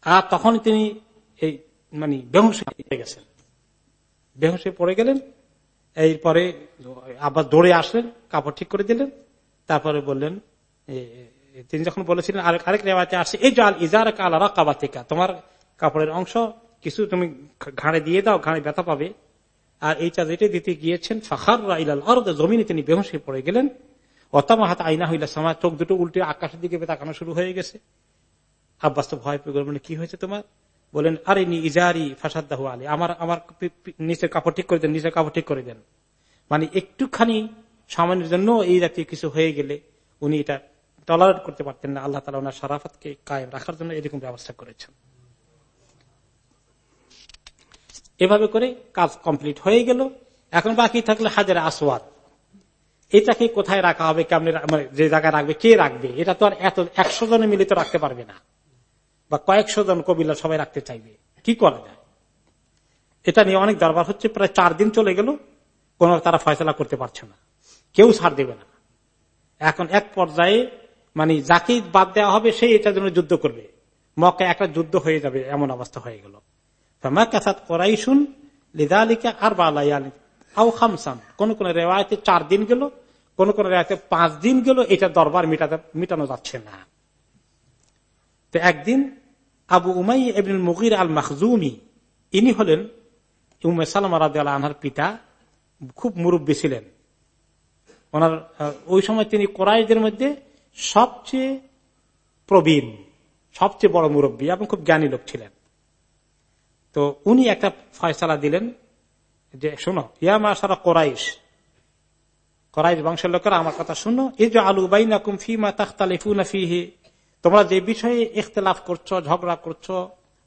আর তখন তিনি এই মানে বেহসে গেছেন। বেহসে পড়ে গেলেন, এরপরে আবার দৌড়ে আসলেন, কাপড় ঠিক করে দিলেন, তারপরে বললেন তিনি যখন বলেছিলেন, আরেক আরেক রেওয়াতে আসছে এই জাল ইজার কাল কাবাতিকা তোমার কাপড়ের অংশ কিছু তুমি ঘাড়ে দিয়ে দাও, ঘাড়ে ব্যথা পাবে। আর এই চাঁদিটি দিতে গিয়েছেন ফাখার ইলাল জমিনে তিনি বেহসে পড়ে গেলেন। অতমা হাত আইনা হইলা সময় চোখ দুটো উল্টে আকাশের দিকে তাকানো শুরু হয়ে গেছে। আব্বাস তো ভয় পেয়ে মানে কি হয়েছে তোমার? বলেন আরে নি ইজারি ফাসাদ্দাহ আলী আমার আমার নিচের কাপড় ঠিক করে দেন, নিচের কাপড় ঠিক করে দেন। মানে একটুখানি সামান্যের জন্য এই জাতীয় কিছু হয়ে গেলে উনি এটা টলারেট করতে পারতেন না, আল্লাহ তালা ওনার সারাফাতকে কায়েম রাখার জন্য এরকম ব্যবস্থা করেছেন। এভাবে করে কাজ কমপ্লিট হয়ে গেল। এখন বাকি থাকলে হাজার আসওয়াদ। এটাকে কোথায় রাখা হবে, কেমন মানে যে জায়গায় রাখবে, কে রাখবে, এটা তো আর এত, একশো জনে মিলিত রাখতে পারবে না। বা কয়েকশো জন কবিলা সবাই রাখতে চাইবে। কি করা যায়? এটা নিয়ে অনেক দরবার হচ্ছে, প্রায় চার দিন চলে গেল, কোন তারা ফয়সলা করতে পারছে না। কেউ ছাড় দেবে না। এখন এক পর্যায়ে মানে যাকে বাদ দেওয়া হবে সেই এটার জন্য যুদ্ধ করবে। মক্কা একটা যুদ্ধ হয়ে যাবে, এমন অবস্থা হয়ে গেল। করাই শুন লিদালিকা আর আও কোন কোন রেওয়ায়তে চার দিন গেল, কোন কোন রেওয়ায়তে পাঁচ দিন গেল, এটা দরবার মিটাতে, মিটানো যাচ্ছে না। তো একদিন আবু উমাই এবিন মুগির আল মাহজুমি ইনি হলেন উমে সালাম আনহার পিতা, খুব মুরব্বী ছিলেন। ওনার ওই সময় তিনি কোরআদের মধ্যে সবচেয়ে প্রবীণ, সবচেয়ে বড় মুরব্বী এবং খুব জ্ঞানী লোক ছিলেন। তো উনি একটা ফয়সালা দিলেন যে, শোনো ইয়ামা সারা কোরাইশ কোরাইশ বংশের লোকেরা আমার কথা শুনো। এই যে আলু বাইনা কুমফিমা তাখতালিফুনা ফিহি। তোমরা যে বিষয়ে ইখতলাফ করছ, ঝগড়া করছ,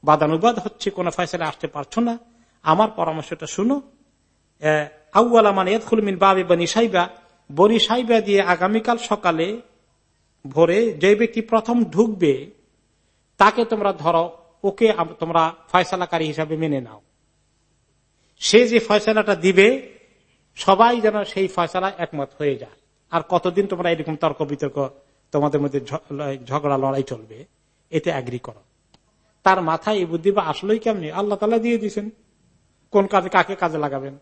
বাদানুবাদ হচ্ছে, কোন ফয়সালা আসতে পারছ না। আমার পরামর্শটা শুনো। আউ্লা মানে এদখুল মিন বাবে বনি সাইবা বনি সাইবা দিয়ে আগামীকাল সকালে ভোরে যে ব্যক্তি প্রথম ঢুকবে, তাকে তোমরা ধরো, ওকে তোমরা ফয়সালাকারী হিসাবে মেনে নাও। সে যে ফয়সালাটা দিবে, সবাই যেন সেই ফয়সালা একমত হয়ে যায়। আর কতদিন তোমরা এরকম তর্ক বিতর্ক তোমাদের মধ্যে ঝগড়া, লড়াই চলবে, এতে অ্যাগ্রি করো। তার মাথায় এই বুদ্ধি বা আসলেই কেমনি? আল্লাহ তালা দিয়ে দিয়েছেন। কোন কাজে কাকে কাজে লাগাবেন?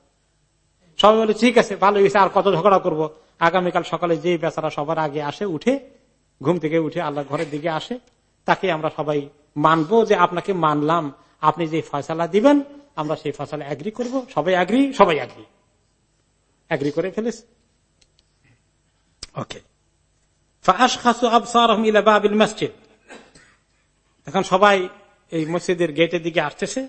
সবাই বলে, ঠিক আছে ভালো হয়েছে, আর কত ঝগড়া করব? আগামীকাল সকালে যে বেচারা সবার আগে আসে, উঠে ঘুম থেকে উঠে আল্লাহ ঘরের দিকে আসে, তাকে আমরা সবাই মানবো যে আপনাকে মানলাম। আপনি যে ফয়সালা দিবেন, আমরা সেই ফসলা অ্যাগ্রি করব। সবাই অ্যাগ্রি সবাই অ্যাগ্রি অ্যাগ্রি করে ফেলেছে। ওকে এখন সবাই এই মসজিদের গেটের দিকে আসতেছে।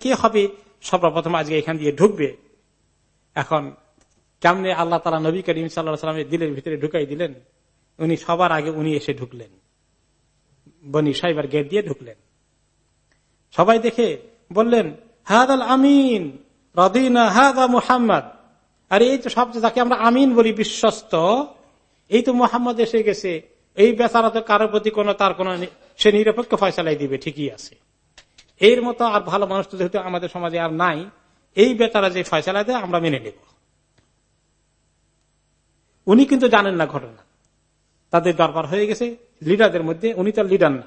কে হবে? সর্বপ্রথম আজকে এখান দিয়ে ঢুকবে। এখন কেমনে আল্লাহ তালা নবী করিম সাল্লামের দিলের ভিতরে ঢুকাই দিলেন? উনি সবার আগে উনি এসে ঢুকলেন। বনি সাইবার গেট দিয়ে ঢুকলেন। সবাই দেখে বললেন হাদ আল আমিন, রদিনা মুহাম্মদ। আরে, এই তো সবচেয়ে যাকে আমরা আমিন বলি, বিশ্বস্ত। এই তো মোহাম্মদ এসে গেছে। এই বেচারা তো কারোর প্রতি কোন তার কোন সে নিরপেক্ষ ফয়সালাই দিবে, ঠিকই আছে। এর মতো আর ভালো মানুষ তো যেহেতু আমাদের সমাজে আর নাই, এই বেচারা যে ফয়সালা দেয়, আমরা মেনে নেব। উনি কিন্তু জানেন না ঘটনা। তাদের দরবার হয়ে গেছে লিডারদের মধ্যে উনি তো লিডার না।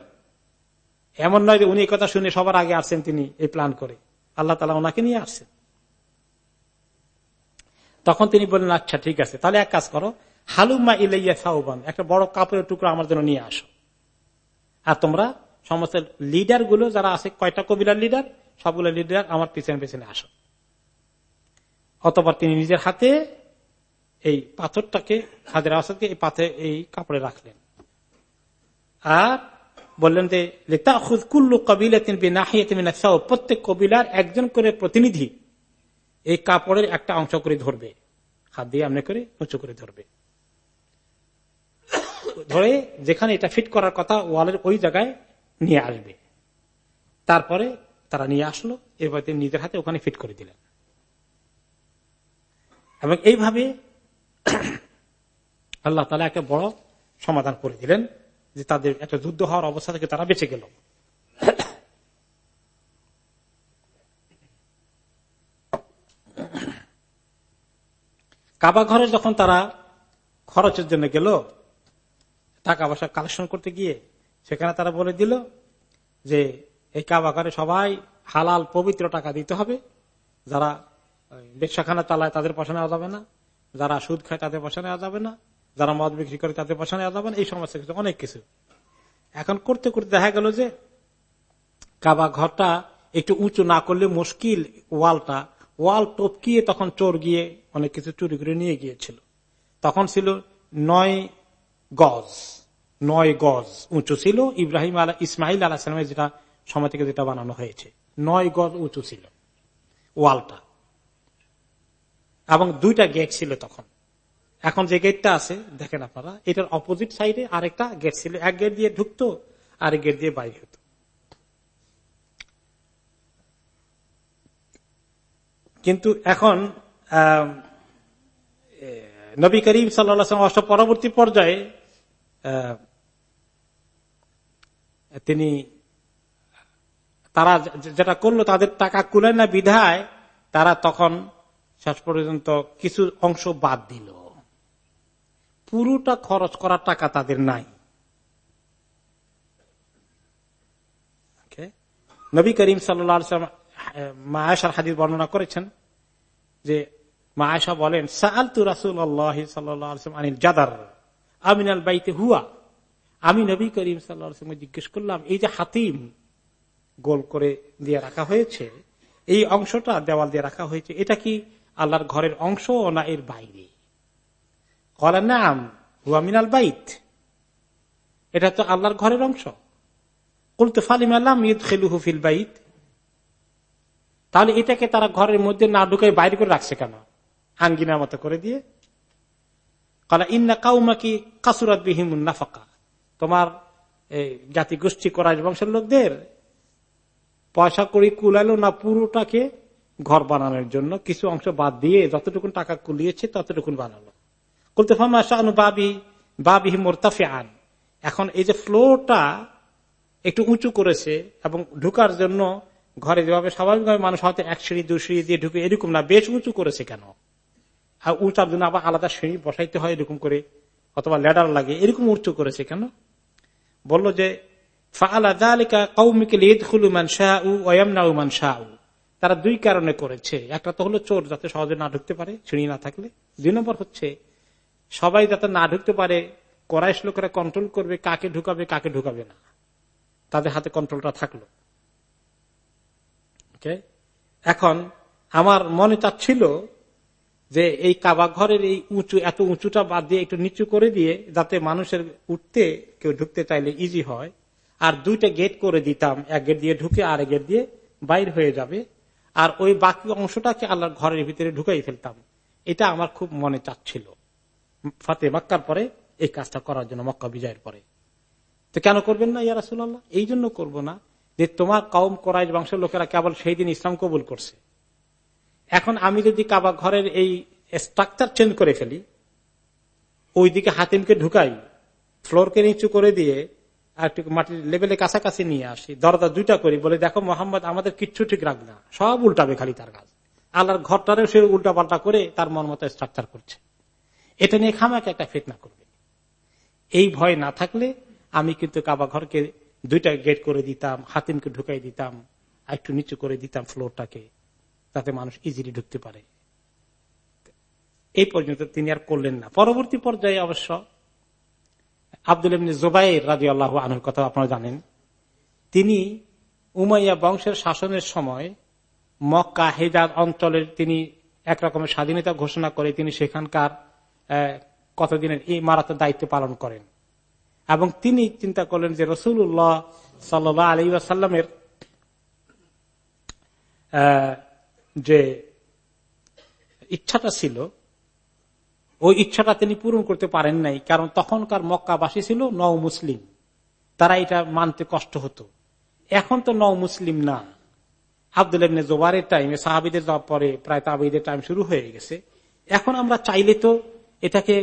এমন নয় যে উনি কথা শুনে সবার আগে আসছেন তিনি এই প্ল্যান করে। আল্লাহ তালা ওনাকে নিয়ে আসছেন। তখন তিনি বললেন আচ্ছা ঠিক আছে, তাহলে এক কাজ করো, হালুমা ইলাইয়া সাউবান, একটা বড় কাপড়ের টুকরো আমার জন্য নিয়ে আসো। আর তোমরা সমস্ত লিডারগুলো যারা আছে, কয়টা কবিলার লিডার সবগুলো লিডার আমার পিছনে পিছনে আসো। অতবার তিনি নিজের হাতে এই পাথরটাকে হাজার আসাদকে এই পাথর এই কাপড়ে রাখলেন। আর বললেন যে কুল্লু কবিলা প্রত্যেক কবিলার একজন করে প্রতিনিধি এই কাপড়ের একটা অংশ করে ধরবে। হাত দিয়ে আমনে করে উঁচু করে ধরবে। ধরে যেখানে এটা ফিট করার কথা ওয়ালের ওই জায়গায় নিয়ে আসবে। তারপরে তারা নিয়ে আসলো, এরপর নিজের হাতে ওখানে ফিট করে দিলেন। এবং এইভাবে আল্লাহ তালা একটা বড় সমাধান করে দিলেন যে তাদের একটা যুদ্ধ হওয়ার অবস্থা থেকে তারা বেঁচে গেল। কাবা ঘরে যখন তারা খরচের জন্য গেল, টাকা পয়সা কালেকশন করতে গিয়ে সেখানে তারা বলে দিল যে, এই কাবা ঘরে সবাই হালাল পবিত্র টাকা দিতে হবে, যারা ব্যবসাখানা চালায় তাদের পয়সা নেওয়া যাবে না। যারা সুদ খায় তাদের পয়সা নেওয়া যাবে না, যারা মদ বিক্রি করে তাদের পয়সা নেওয়া যাবে না, এই সমস্ত কিছু, অনেক কিছু। এখন করতে করতে দেখা গেল যে কাবা ঘরটা একটু উঁচু না করলে মুশকিল ওয়ালটা, ওয়াল টপকিয়ে তখন চোর গিয়ে অনেক কিছু চুরি করে নিয়ে গিয়েছিল। তখন ছিল নয় গজ নয় গজ উঁচু ছিল। ইব্রাহিম আলা ইসমাইল সালামের যেটা সময় থেকে যেটা বানানো হয়েছে, নয় গজ উঁচু ছিল ওয়ালটা। এবং দুইটা গেট ছিল তখন। এখন যে গেটটা আছে, দেখেন আপনারা, এটার অপোজিট সাইডে আরেকটা গেট ছিল। এক গেট দিয়ে ঢুকতো, আরেক গেট দিয়ে বাইরে হতো। কিন্তু এখন নবী করিম সাল্লাম অষ্ট পরবর্তী পর্যায়ে তিনি তারা যেটা করল, তাদের টাকা কুলায় না বিধায়, তারা তখন শেষ পর্যন্ত কিছু অংশ বাদ দিল। পুরোটা খরচ করার টাকা তাদের নাই। নবী করিম সাল্লাম হাদিস বর্ণনা করেছেন যে মা আয়সা বলেন আমিনাল বাইতে হুয়া। আমি নবী করিম সাল্লাহ জিজ্ঞেস করলাম, এই যে হাতিম গোল করে দিয়ে রাখা হয়েছে, এই অংশটা দেওয়াল দিয়ে রাখা হয়েছে, এটা কি আল্লাহর ঘরের অংশ না এর বাইরে। কলা নাম, হুয়া মিনাল বাইত। এটা তো আল্লাহর ঘরের অংশ। কুলতে ফালিম আল্লাহ ঈদ খেলুহু ফিল বাইত। তাহলে এটাকে তারা ঘরের মধ্যে না ঢুকে বাইরে করে রাখছে কেন? আঙ্গিনার মতো করে দিয়ে। কলা ইন্না কাউমাকি কাসুরাত বিহিমুন নাফাকা। তোমার এই জাতি গোষ্ঠী করার বংশের লোকদের পয়সা করি কুলালো না পুরোটাকে ঘর বানানোর জন্য কিছু অংশ বাদ দিয়ে যতটুকু টাকা কুলিয়েছে ততটুকু বানালো। কুলতে বাবি মোরতাফে আন এখন এই যে ফ্লোরটা একটু উঁচু করেছে এবং ঢুকার জন্য ঘরে যেভাবে স্বাভাবিকভাবে মানুষ হয়তো এক সিঁড়ি দু সিঁড়ি দিয়ে ঢুকে এরকম না, বেশ উঁচু করেছে কেন? আর উঁচার জন্য আবার আলাদা সিঁড়ি বসাইতে হয় এরকম করে, অথবা ল্যাডার লাগে এরকম উঁচু করেছে কেন? বলল যে তারা দুই কারণে করেছে। একটা তো হলো চোর, যাতে সহজে না ঢুকতে পারে, সিঁড়ি না থাকলে। দুই নম্বর হচ্ছে, সবাই যাতে না ঢুকতে পারে, করাইশ লোকেরা কন্ট্রোল করবে, কাকে ঢুকাবে কাকে ঢুকাবে না। তাদের হাতে কন্ট্রোলটা থাকল? এখন আমার মনে চাচ্ছিল যে এই কাবা ঘরের এই উঁচু, এত উঁচুটা বাদ দিয়ে একটু নিচু করে দিয়ে, যাতে মানুষের উঠতে, কেউ ঢুকতে চাইলে ইজি হয়। আর দুইটা গেট করে দিতাম। এক গেট দিয়ে ঢুকে আর গেট দিয়ে বাইর হয়ে যাবে। আর ওই বাকি অংশটাকে আল্লাহর ঘরের ভিতরে ঢুকাই ফেলতাম। এটা আমার খুব মনে চাচ্ছিল। ফাতে মক্কার পরে এই কাজটা করার জন্য মক্কা বিজয়ের পরে। তো কেন করবেন না ইয়া রাসুল্লাহ এই জন্য করব না যে তোমার কম করাই বংশের লোকেরা কেবল সেই দিন ইসলাম কবুল করছে। এখন আমি যদি কাবা ঘরের এই স্ট্রাকচার চেঞ্জ করে ফেলি, ওইদিকে হাতিমকে ঢুকাই ফ্লোরকে নিচু করে দিয়ে একটু মাটির লেভেলে কাছাকাছি নিয়ে আসি, দরজা দুইটা করি, বলে, দেখো মোহাম্মদ, আমাদের কিচ্ছু ঠিক রাখবে না। সব উল্টাবে খালি তার কাজ। আল্লাহর ঘরটারেও সে উল্টা পাল্টা করে তার মন মতো স্ট্রাকচার করছে। এটা নিয়ে খামাকে একটা ফেতনা করবে। এই ভয় না থাকলে আমি কিন্তু কাবা ঘরকে দুইটা গেট করে দিতাম, হাতিমকে ঢুকাই দিতাম একটু নিচু করে দিতাম ফ্লোরটাকে যাতে মানুষ ইজিলি ঢুকতে পারে। এই পর্যন্ত তিনি আর করলেন না। পরবর্তী পর্যায়ে অবশ্য আব্দুল ইবনে জোবাইর রাজি আল্লাহ আনুর কথা আপনারা জানেন। তিনি উমাইয়া বংশের শাসনের সময় মক্কা হেজাজ অঞ্চলের তিনি একরকমের স্বাধীনতা ঘোষণা করে তিনি সেখানকার কতদিনের এই মারাতের দায়িত্ব পালন করেন। এবং তিনি চিন্তা করলেন যে রসুল্লাহ সাল্লাহ আলী আসাল্লামের যে ইচ্ছাটা ছিল ওই ইচ্ছাটা তিনি পূরণ করতে পারেন নাই, কারণ তখনকার মক্কাবাসী ছিল নও মুসলিম। তারা এটা মানতে কষ্ট হতো। এখন তো নও মুসলিম না। আব্দুল জোবারের টাইমে সাহাবিদের পরে প্রায় তাবিদের টাইম শুরু হয়ে গেছে। এখন আমরা চাইলে তো এটাকে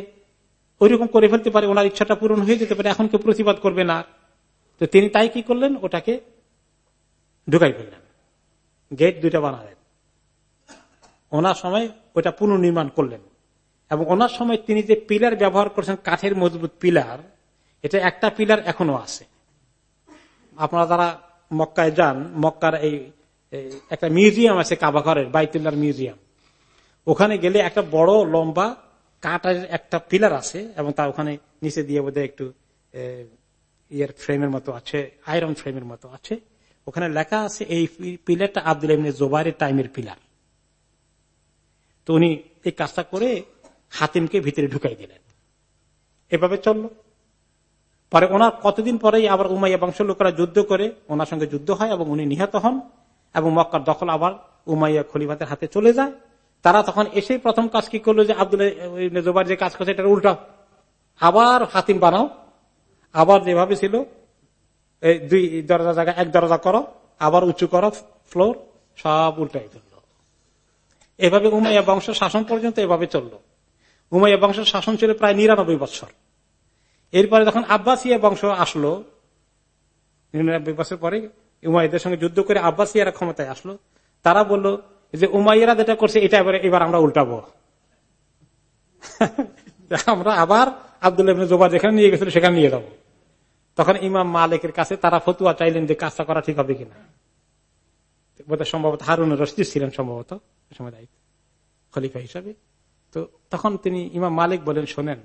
ওইরকম করে ফেলতে পারে, ওনার ইচ্ছাটা পূরণ হয়ে যেতে পারে, এখন কেউ প্রতিবাদ করবে না। তো তিনি তাই কি করলেন? ওটাকে ঢুকাই ফেললেন। গেট দুইটা বানালেন। ওনার সময় ওটা পুনর্নির্মাণ করলেন। এবং ওনার সময় তিনি যে পিলার ব্যবহার করছেন, কাঠের মজবুত পিলার, এটা একটা পিলার এখনও আছে। আপনারা যারা মক্কায় যান, মক্কার এই একটা মিউজিয়াম আছে কাবাঘরের বাইতুল্লার মিউজিয়াম। ওখানে গেলে একটা বড়, লম্বা কাঠের একটা পিলার আছে এবং তা ওখানে নিচে দিয়ে বোধহয় একটু ইয়ের ফ্রেমের মতো আছে, আয়রন ফ্রেমের মতো আছে। ওখানে লেখা আছে এই পিলারটা আব্দুল ইবনে জোবারের টাইমের পিলার। তো উনি এই কাজটা করে হাতিমকে ভিতরে ঢুকাই দিলেন। এভাবে চলল। পরে ওনার কতদিন পরেই আবার উমাইয়া বংশ লোকেরা যুদ্ধ করে ওনার সঙ্গে যুদ্ধ হয় এবং উনি নিহত হন এবং মক্কার দখল আবার উমাইয়া খলিফাতের হাতে চলে যায়। তারা তখন এসে প্রথম কাজ কি করল যে আব্দুল জোবার যে কাজ করছে এটা উল্টা। আবার হাতিম বানাও। আবার যেভাবে ছিল, এই দুই দরজা জায়গা, এক দরজা করো, আবার উঁচু করো, ফ্লোর, সব উল্টাই ফেলল এভাবে উমাইয়া বংশ শাসন পর্যন্ত এভাবে চলল। উমাইয়া বংশের শাসন ছিল প্রায় নিরানব্বই বছর। এরপরে যখন আব্বাসিয়া বংশ আসলো, নিরানব্বই বছর পরে উমাইয়াদের সঙ্গে যুদ্ধ করে আব্বাসিয়ারা ক্ষমতায় আসলো, তারা বলল যে উমাইয়ারা যেটা করছে, এটা এবার এবার আমরা উল্টাবো। আমরা আবার আব্দুল্লাহ জোবা যেখানে নিয়ে গেছিল, সেখানে নিয়ে যাব। তখন ইমাম মালিকের কাছে তারা ফতুয়া চাইলেন যে কাজটা করা ঠিক হবে কিনা। সম্ভবত হারুন রশিদ ছিলেন সম্ভবত সময় দায়িত্ব। খলিফা হিসাবে। তো তখন তিনি ইমাম মালিক বলেন, শোনেন,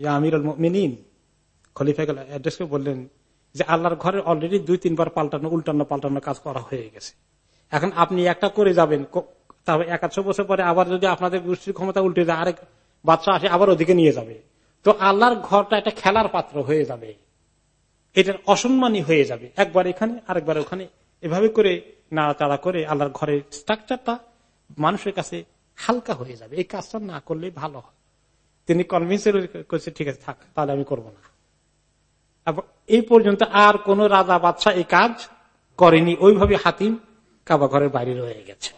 ইয়া আমির মিনিন খলিফা অ্যাড্রেস করে বললেন যে আল্লাহর ঘরে অলরেডি দুই, তিনবার পাল্টানো, উল্টানো, পাল্টানো কাজ করা হয়ে গেছে। এখন আপনি একটা করে যাবেন তবে একাশো বছর পরে আবার যদি আপনাদের গোষ্ঠীর ক্ষমতা উল্টে যায়, আরেক বাচ্চা আসে আবার ওদিকে নিয়ে যাবে। তো আল্লাহর ঘরটা একটা খেলার পাত্র হয়ে যাবে। এটার অসম্মানী হয়ে যাবে। একবার এখানে, আরেকবার ওখানে। এভাবে করে নাড়াচাড়া করে আল্লাহর ঘরের স্ট্রাকচারটা মানুষের কাছে হালকা হয়ে যাবে। এই কাজটা না করলে ভালো হয়। তিনি কনভিন্স করছে, ঠিক আছে, থাক, তাহলে আমি করব না। এই পর্যন্ত আর কোন রাজা বাদশাহ এই কাজ করেনি। ওইভাবে হাতিম কাবা ঘরের বাইরে রয়ে গেছে।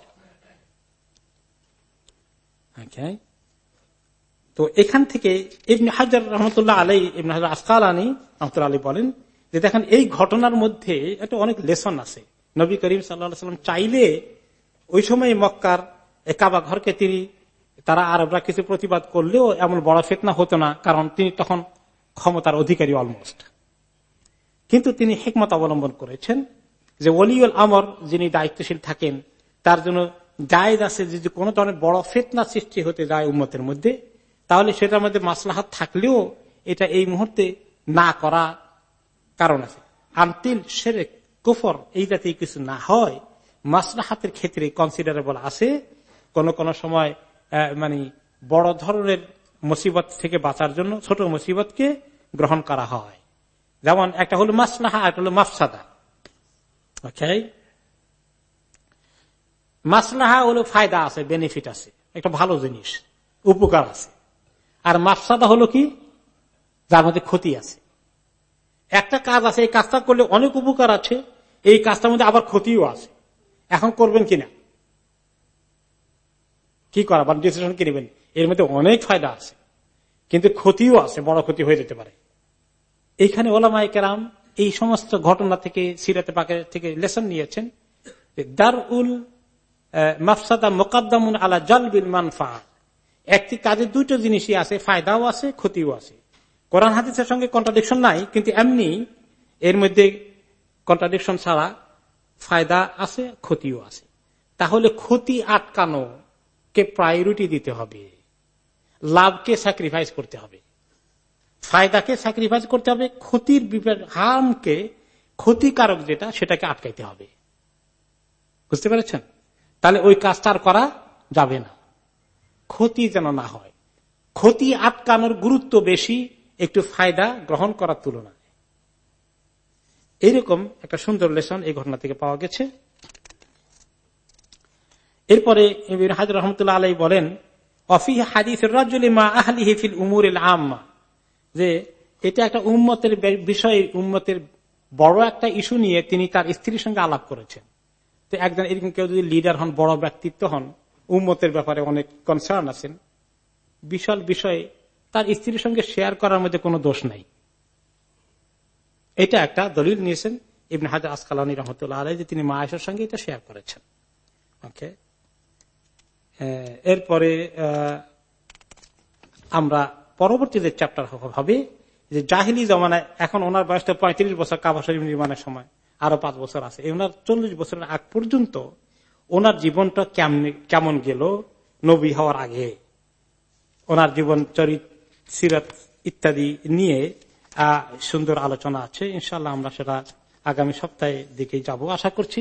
তো এখান থেকে ইবনে হাজার রহমতুল্লাহ আলাই ইবনে হাজার আসকাল আনী রহমতুল্লাহ আলী বলেন যে দেখেন, এই ঘটনার মধ্যে একটা অনেক লেসন আছে। নবী করিম সাল্লাম চাইলে ওই সময় মক্কার কাবা ঘরকে তিনি, তারা আরবরা কিছু প্রতিবাদ করলেও এমন বড় ফেতনা হতো না, কারণ তিনি তখন ক্ষমতার অধিকারী অলমোস্ট কিন্তু তিনি হেকমত অবলম্বন করেছেন যে ওলিউল আমর যিনি দায়িত্বশীল থাকেন, তার জন্য জায়দ আছে যদি কোনো ধরনের বড় ফেতনা সৃষ্টি হতে যায় উন্মতের মধ্যে, তাহলে সেটার মধ্যে মাসলাহাত থাকলেও এটা এই মুহূর্তে না করা কারণ আছে। আন্তিল সেরেক কুফর, এই জাতীয় কিছু না হয়, মাসলাহাতের ক্ষেত্রে কনসিডারেবল আছে। কোন কোন সময় মানে বড় ধরনের মুসিবত থেকে বাঁচার জন্য ছোট মুসিবতকে গ্রহণ করা হয়। যেমন একটা হলো মাসলাহা একটা হলো মাফসাদা। ওকে মাসলাহা হলো ফায়দা আছে বেনিফিট আছে, একটা ভালো জিনিস, উপকার আছে। আর মাফসাদা হলো কি? যার মধ্যে ক্ষতি আছে। একটা কাজ আছে, এই কাজটা করলে অনেক উপকার আছে, এই কাজটার মধ্যে আবার ক্ষতিও আছে। এখন করবেন কিনা? কি করা বা ডিসিশন কি নেবেন? এর মধ্যে অনেক ফায়দা আছে, কিন্তু ক্ষতিও আছে, বড় ক্ষতি হয়ে যেতে পারে। এইখানে ওলামাই কেরাম এই সমস্ত ঘটনা থেকে, সিরাতে পাকে থেকে লেসন নিয়েছেন দার উল মাফসাদা মোকাদ্দামুন আলা জলবিল মানফা। একটি কাজে দুটো জিনিসই আছে, ফায়দাও আছে, ক্ষতিও আছে। কোরআন হাদিসের সঙ্গে কন্ট্রাডিকশন নাই, কিন্তু এমনি এর মধ্যে কন্ট্রাডিকশন ছাড়া ফায়দা আছে, ক্ষতিও আছে। তাহলে ক্ষতি আটকানো কে প্রায়োরিটি দিতে হবে। লাভকে স্যাক্রিফাইস করতে হবে। ফায়দাকে স্যাক্রিফাইস করতে হবে, ক্ষতির হার্মকে ক্ষতিকারক যেটা, সেটাকে আটকাইতে হবে। বুঝতে পেরেছেন? তাহলে ওই কাজটা করা যাবে না। ক্ষতি যেন না হয়। ক্ষতি আটকানোর গুরুত্ব বেশি, একটু ফায়দা গ্রহণ করার তুলনায়। এইরকম একটা সুন্দর লেসন এই ঘটনা থেকে পাওয়া গেছে। এরপরে হাজর রহমতুল্লাহ আলাই বলেন অফি হাদিস হিফিল উমুর আম্মা যে এটা একটা উম্মতের বিষয়ে, উম্মতের বড় একটা ইস্যু নিয়ে তিনি তার স্ত্রীর সঙ্গে আলাপ করেছেন। তো একজন এরকম কেউ যদি লিডার হন, বড় ব্যক্তিত্ব হন, উম্মতের ব্যাপারে অনেক কনসার্ন আছেন, বিশাল বিষয়ে তার স্ত্রীর সঙ্গে শেয়ার করার মধ্যে কোনো দোষ নাই। এটা একটা দলিল নিয়েছেন ইবনে হাজার আসকালানী রহমতুল্লাহ আলাই যে তিনি মা সঙ্গে এটা শেয়ার করেছেন। ওকে এরপরে আমরা পরবর্তী যে চ্যাপ্টার হবে যে জাহিলি জমানায়, এখন ওনার বয়সটা পঁয়ত্রিশ বছর কাবা শরীফ নির্মাণের সময়, আরও পাঁচ বছর আছে। ওনার চল্লিশ বছরের আগ পর্যন্ত ওনার জীবনটা কেমন গেল? নবী হওয়ার আগে। ওনার জীবন চরিত, সিরত ইত্যাদি নিয়ে সুন্দর আলোচনা আছে। ইনশাল্লাহ আমরা সেটা আগামী সপ্তাহে দিকে যাব। আশা করছি